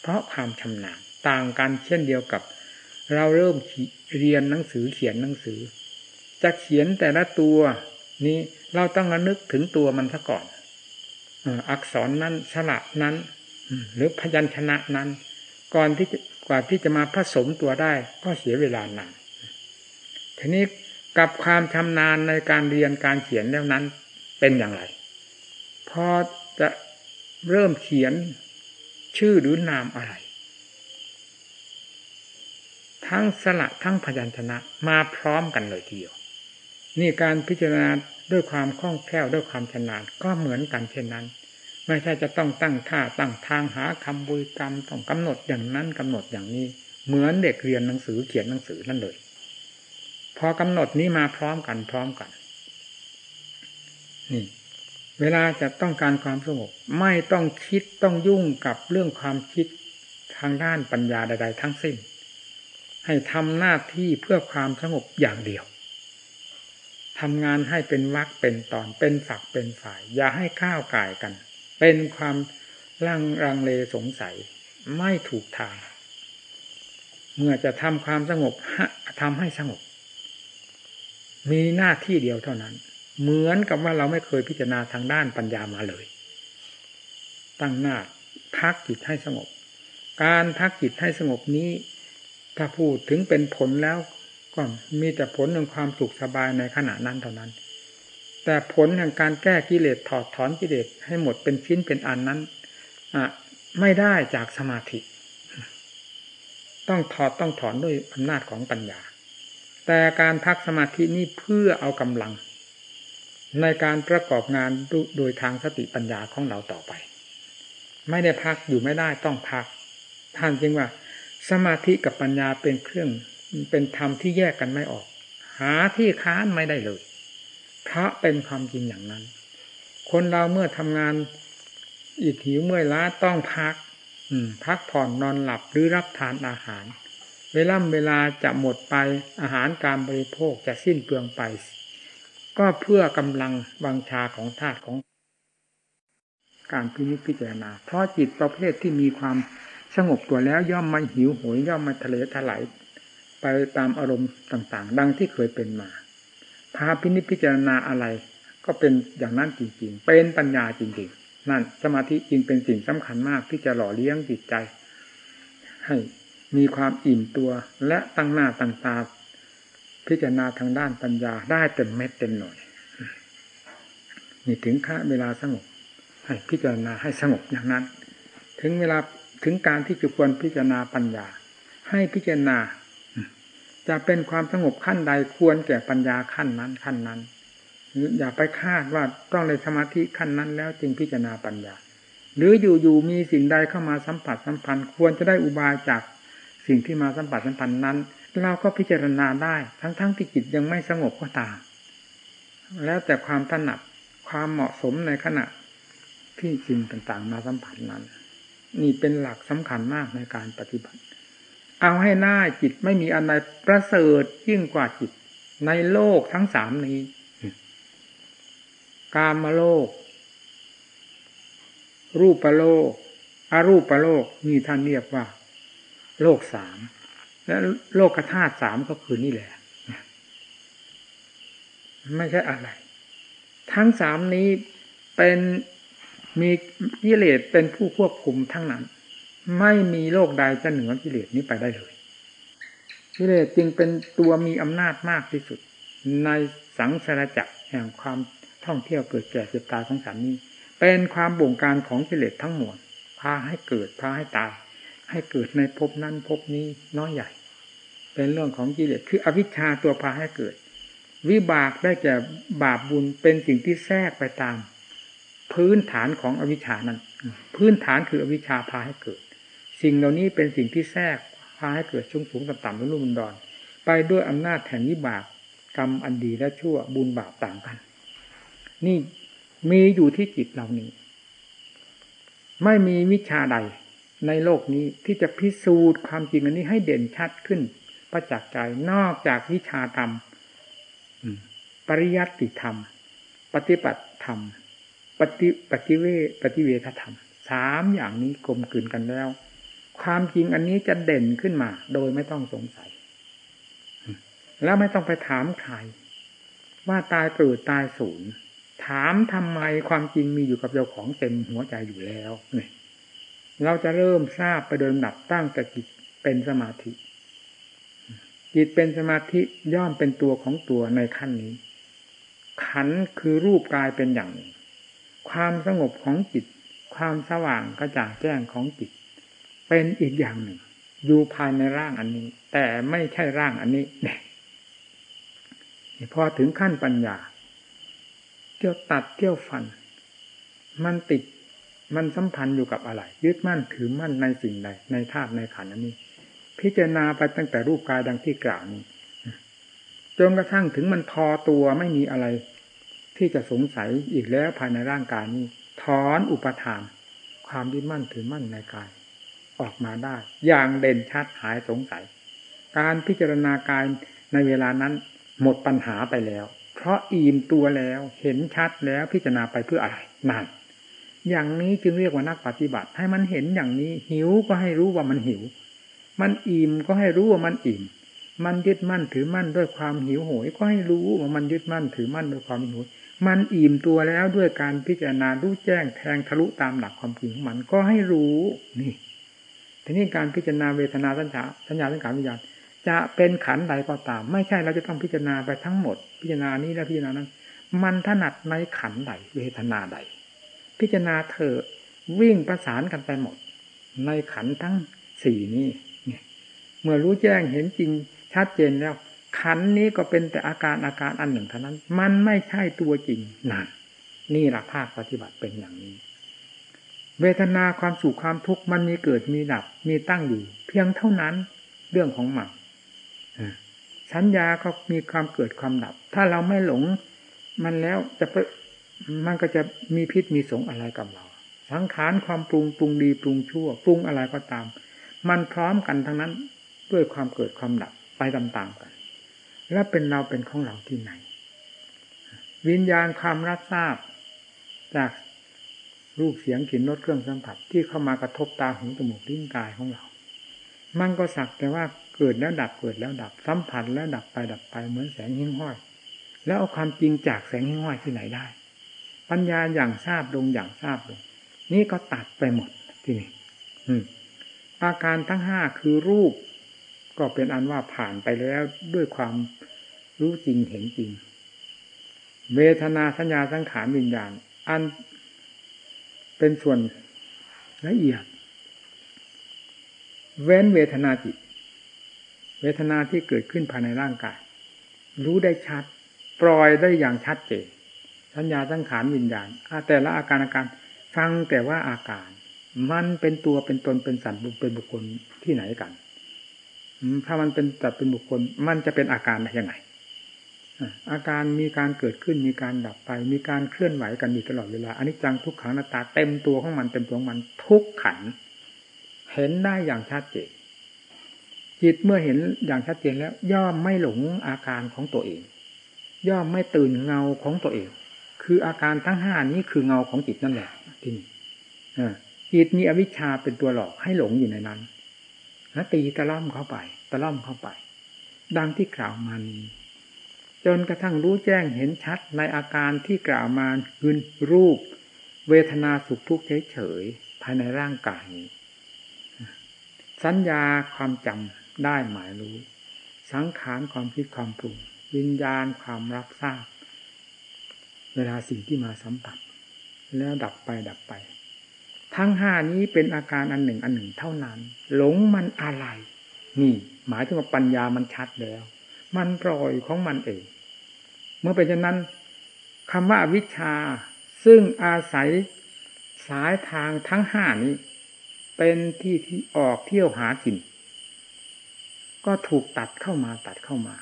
เพราะความชำนาญต่างกันเช่นเดียวกับ เราเริ่มเรียนหนังสือเขียนหนังสือจะเขียนแต่ละตัวนี้เราต้องระลึกถึงตัวมันซะก่อนอักษรนั้นสระนั้น หรือพยัญชนะนั้น ก่อนที่กว่าที่จะมาผสมตัวได้ก็เสียเวลานานทีนี้กับความชำนาญในการเรียนการเขียนแล้วนั้นเป็นอย่างไรพอจะ เริ่มเขียนชื่อหรือนามอะไร ทั้งสระทั้งพยัญชนะมาพร้อมกันเลยทีเดียว นี่การพิจารณาด้วยความคล่องแคล่วด้วยความชำนาญก็เหมือนกันเช่นนั้น ไม่ใช่จะต้องตั้งท่าตั้งทางหาคำบุญกรรมต้องกำหนดอย่างนั้นกำหนดอย่างนี้ เหมือนเด็กเรียนหนังสือเขียนหนังสือนั่นเลย พอกำหนดนี้มาพร้อมกันพร้อมกัน นี่ เวลาจะต้องการความสงบไม่ต้องคิดต้องยุ่งกับเรื่องความคิดทางด้านปัญญาใด ๆ ทั้งสิ้น ให้ทำหน้าที่เพื่อความสงบอย่างเดียวทำงานให้เป็นวักเป็นตอนเป็นฝักเป็นฝ่าย อย่าให้ข้าวก่ายกัน เป็นความลังรังเลสงสัย ไม่ถูกทาง เมื่อจะทำความสงบทำให้สงบ มีหน้าที่เดียวเท่านั้น เหมือนกับว่าเราไม่เคยพิจารณาทางด้านปัญญามาเลย ตั้งหน้าพักจิตให้สงบ การพักจิตให้สงบนี้ ถ้าพูดถึงเป็นผลแล้วก็มีแต่ผลแห่งความสุขสบายในขณะนั้นเท่านั้น แต่ผลแห่งการแก้กิเลสถอดถอนกิเลสให้หมดเป็นชิ้นเป็นอันนั้นอะไม่ได้จากสมาธิ ต้องถอดต้องถอนด้วยอำนาจของปัญญา แต่การพักสมาธินี้เพื่อเอากำลัง ในการประกอบงานโดยทางสติปัญญาของเราต่อไป ไม่ได้พักอยู่ไม่ได้ต้องพัก ท่านจึงว่า สมาธิกับปัญญาเป็นเครื่องเป็นธรรมที่แยกกันไม่ออก หาที่ค้านไม่ได้เลยเพราะเป็นความจริงอย่างนั้น คนเราเมื่อทำงานอิดหิวเมื่อยล้าต้องพัก อืพักผ่อนนอนหลับหรือรับทานอาหาร เวลาเวลาจะหมดไปอาหารการบริโภคจะสิ้นเปลืองไป ก็เพื่อกำลังบังชาของธาตุของ การพินิจพิจารณา เพราะจิตประเภทที่มีความสงบตัวแล้วย่อมไม่หิวโหยย่อมไม่ทะเลถลายไปตามอารมณ์ต่าง ๆ ดังที่เคยเป็นมาพาพินิจพิจารณาอะไร ก็เป็นอย่างนั้นจริงๆ เป็นปัญญาจริงๆ นั่นสมาธิจริงเป็นสิ่งสำคัญมากที่จะหล่อเลี้ยงจิตใจ ให้มีความอิ่มตัวและตั้งหน้าตั้งตา พิจารณาทางด้านปัญญาได้เต็มเม็ดเต็มหน่วยนี่ถึงค่าเวลาสงบ ให้พิจารณาให้สงบอย่างนั้น ถึงเวลาถึงการที่จะควรพิจารณาปัญญา ให้พิจารณา จะเป็นความสงบขั้นใดควรแก่ปัญญาขั้นนั้นขั้นนั้นอย่าไปคาดว่าต้องในสมาธิขั้นนั้นแล้วจึงพิจารณาปัญญา หรืออยู่ๆมีสิ่งใดเข้ามาสัมผัสสัมพันธ์ ควรจะได้อุบายจากสิ่งที่มาสัมผัสสัมพันธ์นั้น เราก็พิจารณาได้ ทั้งๆทที่จิตยังไม่สงบก็ตาม แล้วแต่ความถนัดความเหมาะสมในขณะที่สิ่งต่างๆ มาสัมผัสนั้น นี่เป็นหลักสำคัญมากในการปฏิบัติ เอาให้หน้าจิตไม่มีอะไรประเสริฐยิ่งกว่าจิต ในโลกทั้งสามนี้ กามโลก รูปโลก อรูปโลกนี่ท่านเรียกว่า โลกสาม และโลกธาตุสามก็คือนี่แหละไม่ใช่อะไร ทั้งสามนี้เป็นมีกิเลสเป็นผู้ควบคุมทั้งนั้น ไม่มีโลกใดจะเหนือกิเลสนี้ไปได้เลย กิเลสจึงเป็นตัวมีอำนาจมากที่สุด ในสังสารจักรแห่งความท่องเที่ยวเกิดแก่เจ็บตายสงสารนี้ เป็นความบ่งการของกิเลสทั้งหมดพาให้เกิดพาให้ตาย ให้เกิดในภพนั้นภพนี้น้อยใหญ่ เป็นเรื่องของกิเลสคืออวิชชาตัวพาให้เกิด วิบากได้แก่บาปบุญเป็นสิ่งที่แทรกไปตาม พื้นฐานของอวิชชานั้น พื้นฐานคืออวิชชาพาให้เกิด สิ่งเหล่านี้เป็นสิ่งที่แทรกพาให้เกิดชุ่มสูงต่ำต่ำรุ่มรุ่มดอน ไปด้วยอำนาจแห่งวิบากกรรมอันดีและชั่วบุญบาปต่างกัน นี่มีอยู่ที่จิตเรานี้ ไม่มีวิชาใดในโลกนี้ที่จะพิสูจน์ความจริงอันนี้ให้เด่นชัดขึ้น ประจักษ์ใจนอกจากวิชาธรรมปริยัติธรรม ปฏิบัติธรรม ปฏิปฏิเวปฏิเวทธรรมสามอย่างนี้กลมกลืนกันแล้ว ความจริงอันนี้จะเด่นขึ้นมา โดยไม่ต้องสงสัย แล้วไม่ต้องไปถามใครว่าตายเกิดตายสูญถามทำไมความจริงมีอยู่กับเจ้าของเต็มหัวใจอยู่แล้วเนี่ยเราจะเริ่มทราบไปโดยหนับตั้งแต่จิตเป็นสมาธิ จิตเป็นสมาธิย่อมเป็นตัวของตัวในขั้นนี้ ขันคือรูปกายเป็นอย่างหนึ่งความสงบของจิต ความสว่างกระจ่างแจ้งของจิต เป็นอีกอย่างหนึ่ง อยู่ภายในร่างอันนี้ แต่ไม่ใช่ร่างอันนี้พอถึงขั้นปัญญาเที่ยวตัดเที่ยวฟัน มันติดมันสัมพันธ์อยู่กับอะไรยึดมั่นถือมั่นในสิ่งใดในธาตุในขันธ์นี้ พิจารณาไปตั้งแต่รูปกายดังที่กล่าวนี้จนกระทั่งถึงมันทอตัวไม่มีอะไร ที่จะสงสัยอีกแล้วภายในร่างกายนี้ ถอนอุปทาน ความยึดมั่นถือมั่นในกาย ออกมาได้ อย่างเด่นชัดหายสงสัย การพิจารณากายในเวลานั้นหมดปัญหาไปแล้ว เพราะอิ่มตัวแล้วเห็นชัดแล้วพิจารณาไปเพื่ออะไรนั่นอย่างนี้จึงเรียกว่านักปฏิบัติ ให้มันเห็นอย่างนี้หิวก็ให้รู้ว่ามันหิว มันอิ่มก็ให้รู้ว่ามันอิ่ม มันยึดมั่นถือมั่นด้วยความหิวโหย ก็ให้รู้ว่ามันยึดมั่นถือมั่นด้วยความหิวมันอิ่มตัวแล้วด้วยการพิจารณารู้แจ้งแทงทะลุตามหลักความจริงของมันก็ให้รู้นี่ทีนี้การพิจารณาเวทนาสัญญาสัญญาสังขารวิญญาณจะเป็นขันใดก็ตาม ไม่ใช่เราจะต้องพิจารณาไปทั้งหมด พิจารณานี้แล้วพิจารณานั้น มันถนัดในขันใดเวทนาใด พิจารณาเถอะวิ่งประสานกันไปหมด ในขันทั้งสี่นี้ เมื่อรู้แจ้งเห็นจริงชัดเจนแล้ว ขันนี้ก็เป็นแต่อาการอาการอันหนึ่งเท่านั้น มันไม่ใช่ตัวจริงนั่นนี่หลักภาคปฏิบัติเป็นอย่างนี้ เวทนาความสุขความทุกข์มันมีเกิดมีดับ มีตั้งอยู่ เพียงเท่านั้นเรื่องของมันสัญญาก็มีความเกิดความดับ ถ้าเราไม่หลงมันแล้วจะมันก็จะมีพิษมีสงอะไรกับเรา สังขารความปรุงปรุงดีปรุงชั่ว ปรุงอะไรก็ตาม มันพร้อมกันทั้งนั้น ด้วยความเกิดความดับไปตามๆกัน แล้วเป็นเราเป็นของเราที่ไหน วิญญาณความรับทราบ จากรูปเสียงกลิ่นรสเครื่องสัมผัสที่เข้ามากระทบตาหูจมูกลิ้นกายของเรา มันก็สักแต่ว่าเกิดแล้วดับเกิดแล้วดับสัมผัสแล้วดับไปดับไปเหมือนแสงหิ้งห้อย แล้วเอาความจริงจากแสงห้อยที่ไหนได้ ปัญญาอย่างทราบลงอย่างทราบลงนี่ก็ตัดไปหมดที่นี่อาการทั้งห้าคือรูป ก็เป็นอันว่าผ่านไปแล้วด้วยความรู้จริงเห็นจริง เวทนาสัญญาสังขารวิญญาณ อันเป็นส่วนละเอียด เว้นเวทนาจิต เวทนาที่เกิดขึ้นภายในร่างกาย รู้ได้ชัด ปล่อยได้อย่างชัดเจนสัญญาสังขารวิญญาณแต่ละอาการอาการฟังแต่ว่าอาการ มันเป็นตัวเป็นตนเป็นสัตว์เป็นบุคคลที่ไหนกัน ถ้ามันเป็นสัตว์เป็นบุคคล มันจะเป็นอาการได้ยังไงอาการมีการเกิดขึ้นมีการดับไป มีการเคลื่อนไหวกันอยู่ตลอดเวลาอันนี้จังทุกขังนาตาเต็มตัวของมันเต็มตัวของมันทุกขัน เห็นได้อย่างชัดเจนจิตเมื่อเห็นอย่างชัดเจนแล้ว ย่อมไม่หลงอาการของตัวเอง ย่อมไม่ตื่นเงาของตัวเอง คืออาการทั้งห้านี้คือเงาของจิตนั่นแหละที่นี่จิตมีอวิชชาเป็นตัวหลอกให้หลงอยู่ในนั้น แล้วตีตะล่อมเข้าไป ตะล่อมเข้าไป ดังที่กล่าวมานี้ จนกระทั่งรู้แจ้งเห็นชัดในอาการที่กล่าวมาคือรูป เวทนาสุขทุกข์เฉยๆภายในร่างกายนี้ สัญญาความจำได้หมายรู้ สังขารความคิดความปรุง วิญญาณความรับทราบ เวลาสิ่งที่มาสัมผัส แล้วดับไปดับไป ทั้งห้านี้เป็นอาการอันหนึ่งอันหนึ่งเท่านั้น หลงมันอะไร นี่ หมายถึงว่าปัญญามันชัดแล้ว มันปล่อยของมันเอง เมื่อเป็นเช่นนั้นคำว่าวิชา ซึ่งอาศัยสายทางทั้งห้านี้ เป็นที่ที่ออกเที่ยวหากิน ก็ถูกตัดเข้ามาตัดเข้ามา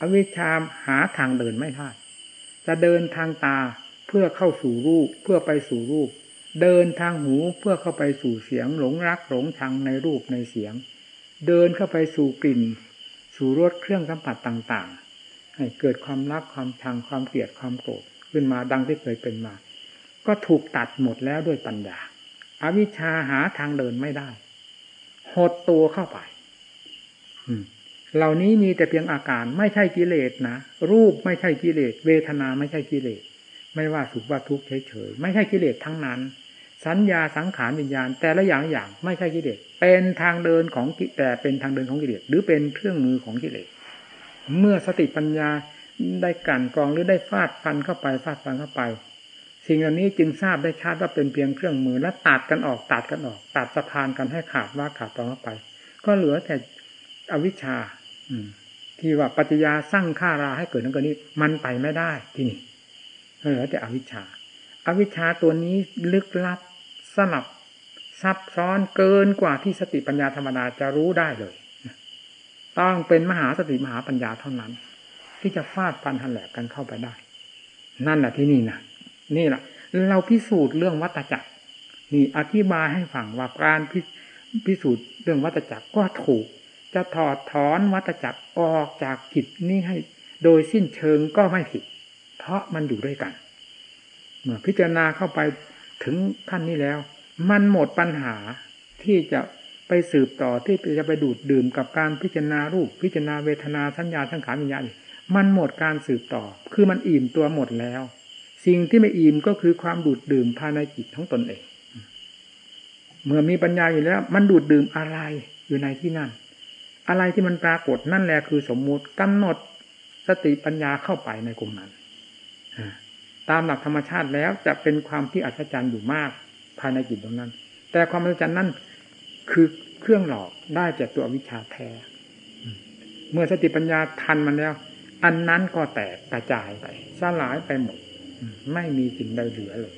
อวิชามหาทางเดินไม่ได้จะเดินทางตาเพื่อเข้าสู่รูปเพื่อไปสู่รูป เดินทางหูเพื่อเข้าไปสู่เสียงหลงรักหลงชังในรูปในเสียง เดินเข้าไปสู่กลิ่น สู่รสเครื่องสัมผัสต่างๆ ให้เกิดความรักความชังความเกลียดความโกรธขึ้นมาดังที่เคยเป็นมา ก็ถูกตัดหมดแล้วด้วยปัญญาอาวิชชาหาทางเดินไม่ได้หดตัวเข้าไปเหล่านี้มีแต่เพียงอาการไม่ใช่กิเลสนะรูปไม่ใช่กิเลส เวทนาไม่ใช่กิเลส ไม่ว่าสุขว่าทุกข์เฉยๆไม่ใช่กิเลสทั้งนั้น สัญญาสังขารวิญญาณ แต่ละอย่างอย่างไม่ใช่กิเลสเป็นทางเดินของกิแต่เป็นทางเดินของกิเลสหรือเป็นเครื่องมือของกิเลสเมื่อสติปัญญาได้กันกรองหรือได้ฟาดฟันเข้าไปฟาดฟันเข้าไป สิ่งเหล่านี้จึงทราบได้ชัดว่าเป็นเพียงเครื่องมือและตัดกันออกตัดกันออกตัดสะพานกันให้ขาดว่าขาดตอนเข้าไป ก็เหลือแต่อวิชชา อืมที่ว่าปัจจยาสร้างฆ่าราให้เกิดนั่นก็นี้มันไปไม่ได้ที่นี่ เหลือแต่อวิชชาอวิชชาตัวนี้ลึกลับสลับซับซ้อนเกินกว่าที่สติปัญญาธรรมดาจะรู้ได้เลย ต้องเป็นมหาสติมหาปัญญาเท่านั้น ที่จะฟาดฟันหันแหลกกันเข้าไปได้ นั่นแหละที่นี่นะนี่แหละเราพิสูจน์เรื่องวัตจักร นี่อธิบายให้ฟังว่าการพิพิสูจน์เรื่องวัตจักรก็ถูก จะถอดถอนวัตจักรออกจากจิตนี้ให้ โดยสิ้นเชิงก็ไม่ผิด เพราะมันอยู่ด้วยกัน เมื่อพิจารณาเข้าไปถึงขั้นนี้แล้ว มันหมดปัญหาที่จะไปสืบต่อที่จะไปดูดดื่มกับการพิจารณารูป พิจารณาเวทนาสัญญาสังขารวิญญาณมันหมดการสืบต่อ คือมันอิ่มตัวหมดแล้ว สิ่งที่ไม่อิ่มก็คือความดูดดื่มภายในจิตทั้งตนเอง เมื่อมีปัญญาอยู่แล้ว มันดูดดื่มอะไรอยู่ในที่นั่น อะไรที่มันปรากฏนั่นแหละคือสมมุติกำหนดสติปัญญาเข้าไปในกลุ่มนั้น ตามหลักธรรมชาติแล้วจะเป็นความที่อัศจรรย์อยู่มากภายในจิตตรงนั้น แต่ความอัศจรรย์นั้นคือเครื่องหลอกได้จากตัววิชาแท้ เมื่อสติปัญญาทันมันแล้ว อันนั้นก็แตกกระจายไปสลายไปหมด ไม่มีสิ่งใดเหลือเลย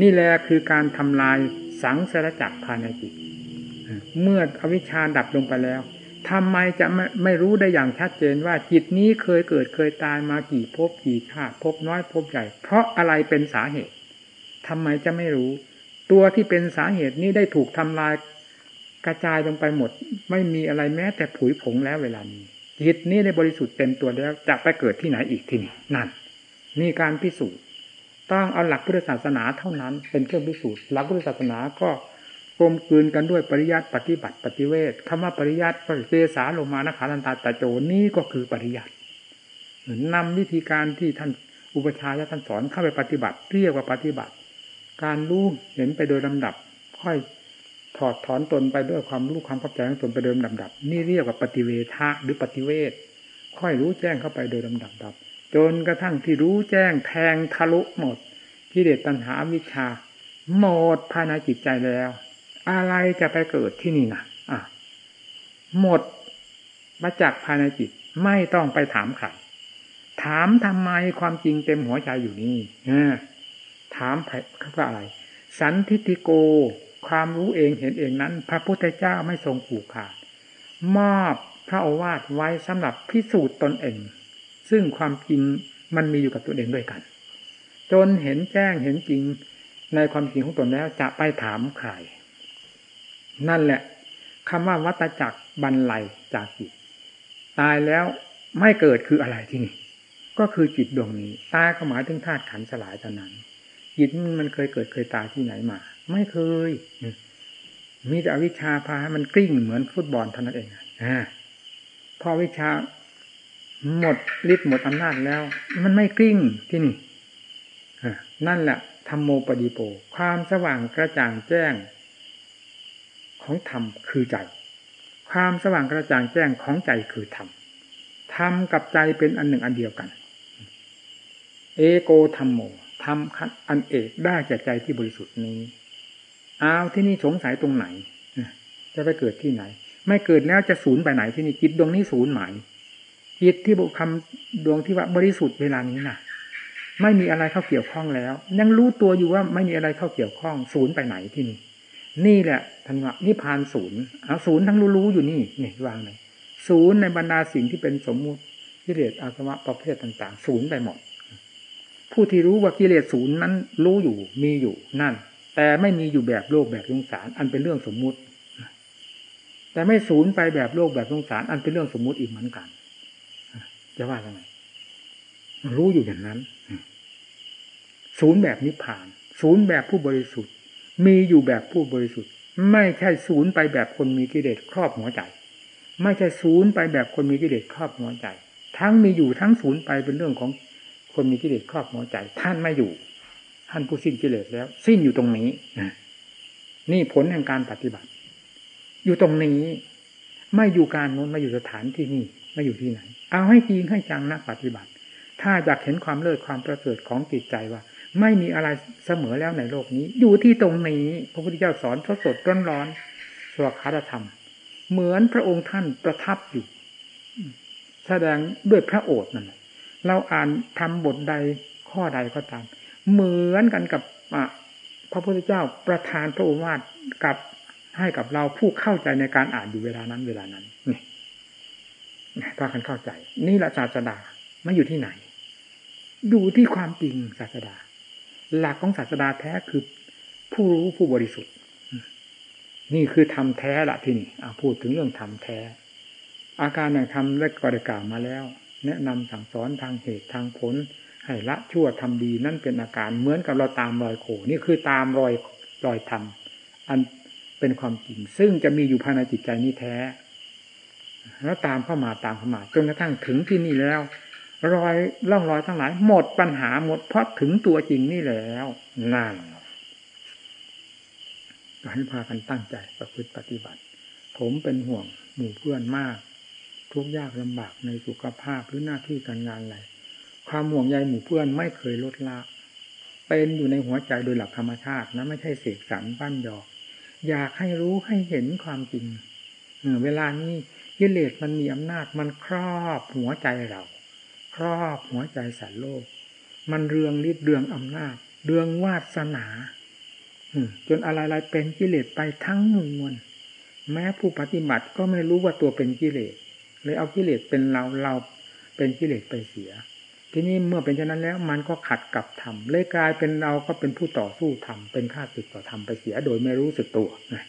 นี่แหละคือการทำลายสังสารจักรภายในจิต เมื่ออวิชชาดับลงไปแล้ว ทำไมจะไม่ไม่รู้ได้อย่างชัดเจนว่าจิตนี้เคยเกิดเคยตายมากี่ภพกี่ชาติภพน้อยภพใหญ่ เพราะอะไรเป็นสาเหตุทำไมจะไม่รู้ ตัวที่เป็นสาเหตุนี้ได้ถูกทำลายกระจายลงไปหมด ไม่มีอะไรแม้แต่ผุยผงแล้วเวลานี้จิตนี้ในบริสุทธิ์เต็มตัวแล้วจะไปเกิดที่ไหนอีกทีนี่นั่นนี่การพิสูจน์ต้องเอาหลักพุทธศาสนาเท่านั้นเป็นเครื่องพิสูจน์หลักพุทธศาสนาก็ ลมกลืนกันด้วยปริยัติปฏิบัติปฏิเวทคำว่าปริยัติปริเสาลงมานขาลันตาตะโจนี่ก็คือปริยัตินำวิธีการที่ท่านอุปชาและท่านสอนเข้าไปปฏิบัติ เรียกว่าปฏิบัติ การรู้เห็นไปโดยลำดับ ค่อยถอดถอนตนไปด้วยความรู้ความเข้าใจของตนไปโดยลำดับ นี่เรียกว่าปฏิเวทะหรือปฏิเวทค่อยรู้แจ้งเข้าไปโดยลำดับดับจนกระทั่งที่รู้แจ้งแทงทะลุหมดกิเลสตัณหาวิชาหมดภายในจิตใจแล้ว อะไรจะไปเกิดที่นี่นะอะ หมดมาจากภายในจิต ไม่ต้องไปถามใครถามทำไมความจริงเต็มหัวใจอยู่นี่ถามว่าอะไร สันทิติโก ความรู้เองเห็นเองนั้น พระพุทธเจ้าไม่ทรงผูกขาด มอบพระโอวาทไว้สำหรับพิสูจน์ตนเอง ซึ่งความจริงมันมีอยู่กับตัวเองด้วยกัน จนเห็นแจ้งเห็นจริงในความจริงของตนแล้วจะไปถามใคร นั่นแหละคำว่าวัตจักรบรรลัยจากจิต ตายแล้วไม่เกิดคืออะไรที่นี่ ก็คือจิตดวงนี้ตายก็หมายถึงธาตุขันสลายเท่านั้นจิตมันเคยเกิดเคยตายที่ไหนมา ไม่เคยมีแต่อวิชชาพาให้มันกลิ้งเหมือนฟุตบอลเท่านั้นเองอ่าพอวิชาหมดฤทธิ์หมดอำนาจแล้ว มันไม่กลิ้งที่นี่นั่นแหละธรรมโมปดีโป ความสว่างกระจ่างแจ้ง ของธรรมคือใจ ความสว่างกระจ่างแจ้งของใจคือธรรมธรรมกับใจเป็นอันหนึ่งอันเดียวกัน เอโกธรรมโมธรรมอันเอกได้แก่ใจที่บริสุทธิ์นี้เอาที่นี่สงสัยตรงไหนจะไปเกิดที่ไหน ไม่เกิดแล้วจะศูนย์ไปไหนที่นี่จิตดวงนี้ศูนย์หมายจิตที่บุคคำดวงที่ว่าบริสุทธิ์เวลานี้น่ะ ไม่มีอะไรเข้าเกี่ยวข้องแล้ว ยังรู้ตัวอยู่ว่าไม่มีอะไรเข้าเกี่ยวข้อง ศูนย์ไปไหนที่นี่ นี่แหละทันว่านิพานศูนย์เอาศูนย์ทั้งรู้ๆอยู่นี่นี่วางเลยศูนย์ในบรรดาสิ่งที่เป็นสมมุติกิเลสอาสวะประเภทต่าง ๆ ศูนย์ไปหมด ผู้ที่รู้ว่ากิเลสศูนย์นั้นรู้อยู่มีอยู่นั่น แต่ไม่มีอยู่แบบโลกแบบสงสาร อันเป็นเรื่องสมมุติ แต่ไม่ศูนย์ไปแบบโลกแบบสงสาร อันเป็นเรื่องสมมุติอีกเหมือนกันจะว่ายังไงรู้อยู่อย่างนั้น ศูนย์แบบนิพพาน ศูนย์แบบผู้บริสุทธิ์ มีอยู่แบบผู้บริสุทธิ์ ไม่ใช่ศูนย์ไปแบบคนมีกิเลสครอบหัวใจ ไม่ใช่ศูนย์ไปแบบคนมีกิเลสครอบหัวใจ ทั้งมีอยู่ทั้งศูนย์ไปเป็นเรื่องของคนมีกิเลสครอบหัวใจ ท่านไม่อยู่ท่านผู้สิ้นกิเลสแล้ว สิ้นอยู่ตรงนี้นี่ผลแห่งการปฏิบัติ อยู่ตรงนี้ ไม่อยู่การโน้นไม่อยู่สถานที่นี่ไม่อยู่ที่ไหน เอาให้จริงให้จังนักปฏิบัติ ถ้าอยากเห็นความเลิศความประเสริฐของจิตใจว่า ไม่มีอะไรเสมอแล้วในโลกนี้ อยู่ที่ตรงนี้พระพุทธเจ้าสอนสดสดร้อนร้อนสวขาธรรม เหมือนพระองค์ท่านประทับอยู่ แสดงด้วยพระโอษฐ์นั่นเราอ่านทำบทใดข้อใดก็ตาม เหมือนกันกับพระพุทธเจ้าประทานพระโอวาทกับให้กับเราผู้เข้าใจในการอ่านอยู่เวลานั้นเวลานั้นนี่ถ้ากันเข้าใจ นี่ละศาสดาไม่อยู่ที่ไหน ดูที่ความจริงศาสดา หลักของศาสดาแท้คือผู้รู้ผู้บริสุทธิ์ นี่คือธรรมแท้ละที่นี่พูดถึงเรื่องธรรมแท้ อาการอย่างธรรมและกริกามาแล้ว แนะนำสั่งสอนทางเหตุทางผลให้ละชั่วทำดีนั่นเป็นอาการเหมือนกับเราตามรอยโขนี่คือตามรอยรอยธรรมอันเป็นความจริง ซึ่งจะมีอยู่ภายในจิตใจนี้แท้ แล้วตามเข้ามาตามเข้ามาจนกระทั่งถึงที่นี่แล้ว รอยร่องรอยทั้งหลาย หมดปัญหาหมดเพราะถึงตัวจริงนี่แล้วนั่นให้พากันตั้งใจประพฤติปฏิบัติ ผมเป็นห่วงหมู่เพื่อนมาก ทุกยากลำบากในสุขภาพหรือหน้าที่การงานอะไรความห่วงใยหมู่เพื่อนไม่เคยลดละ เป็นอยู่ในหัวใจโดยหลักธรรมชาตินะไม่ใช่เสกสรรปั้นยอก อยากให้รู้ให้เห็นความจริงเวลานี้กิเลสมันมีอำนาจมันครอบหัวใจเรา ครอบหัวใจสัตว์โลก มันเรืองฤทธิ์เรืองอำนาจ เรืองวาสนาจนอะไรๆเป็นกิเลสไปทั้งมวลแม้ผู้ปฏิบัติก็ไม่รู้ว่าตัวเป็นกิเลสเลยเอากิเลสเป็นเราเราเป็นกิเลสไปเสีย ทีนี้เมื่อเป็นเช่นนั้นแล้ว มันก็ขัดกับธรรมเลยกลายเป็นเราก็เป็นผู้ต่อสู้ธรรมเป็นข้าศึกต่อธรรมไปเสีย โดยไม่รู้สึกตัวนะ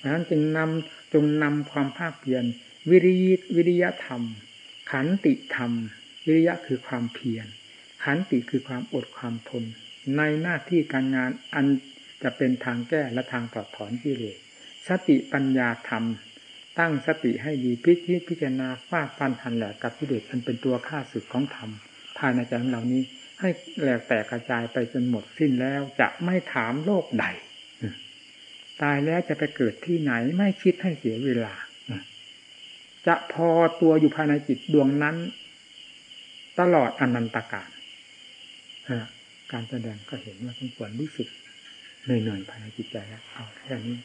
ดังนั้นจึงนำจงนำความภาคเพียรวิริยวิริยธรรม ขันติธรรม วิริยะคือความเพียรขันติคือความอดความทน ในหน้าที่การงานอันจะเป็นทางแก้และทางถอดถอนกิเลสสติปัญญาธรรม ตั้งสติให้ดีพิจิตพิจารณาฟาดฟันหันแหลกกับกิเลสอันเป็นตัวฆ่าศึกของธรรมภายในใจของเรานี้ ให้แหลกแตกกระจายไปจนหมดสิ้นแล้วจะไม่ถามโลกใดตายแล้วจะไปเกิดที่ไหนไม่คิดให้เสียเวลา จะพอตัวอยู่ภายในจิตดวงนั้น ตลอดอนันตกาลการแสดงก็เห็นว่าสมควรรู้สึกเหนื่อยๆภายในจิตใจแล้วเอาแค่นี้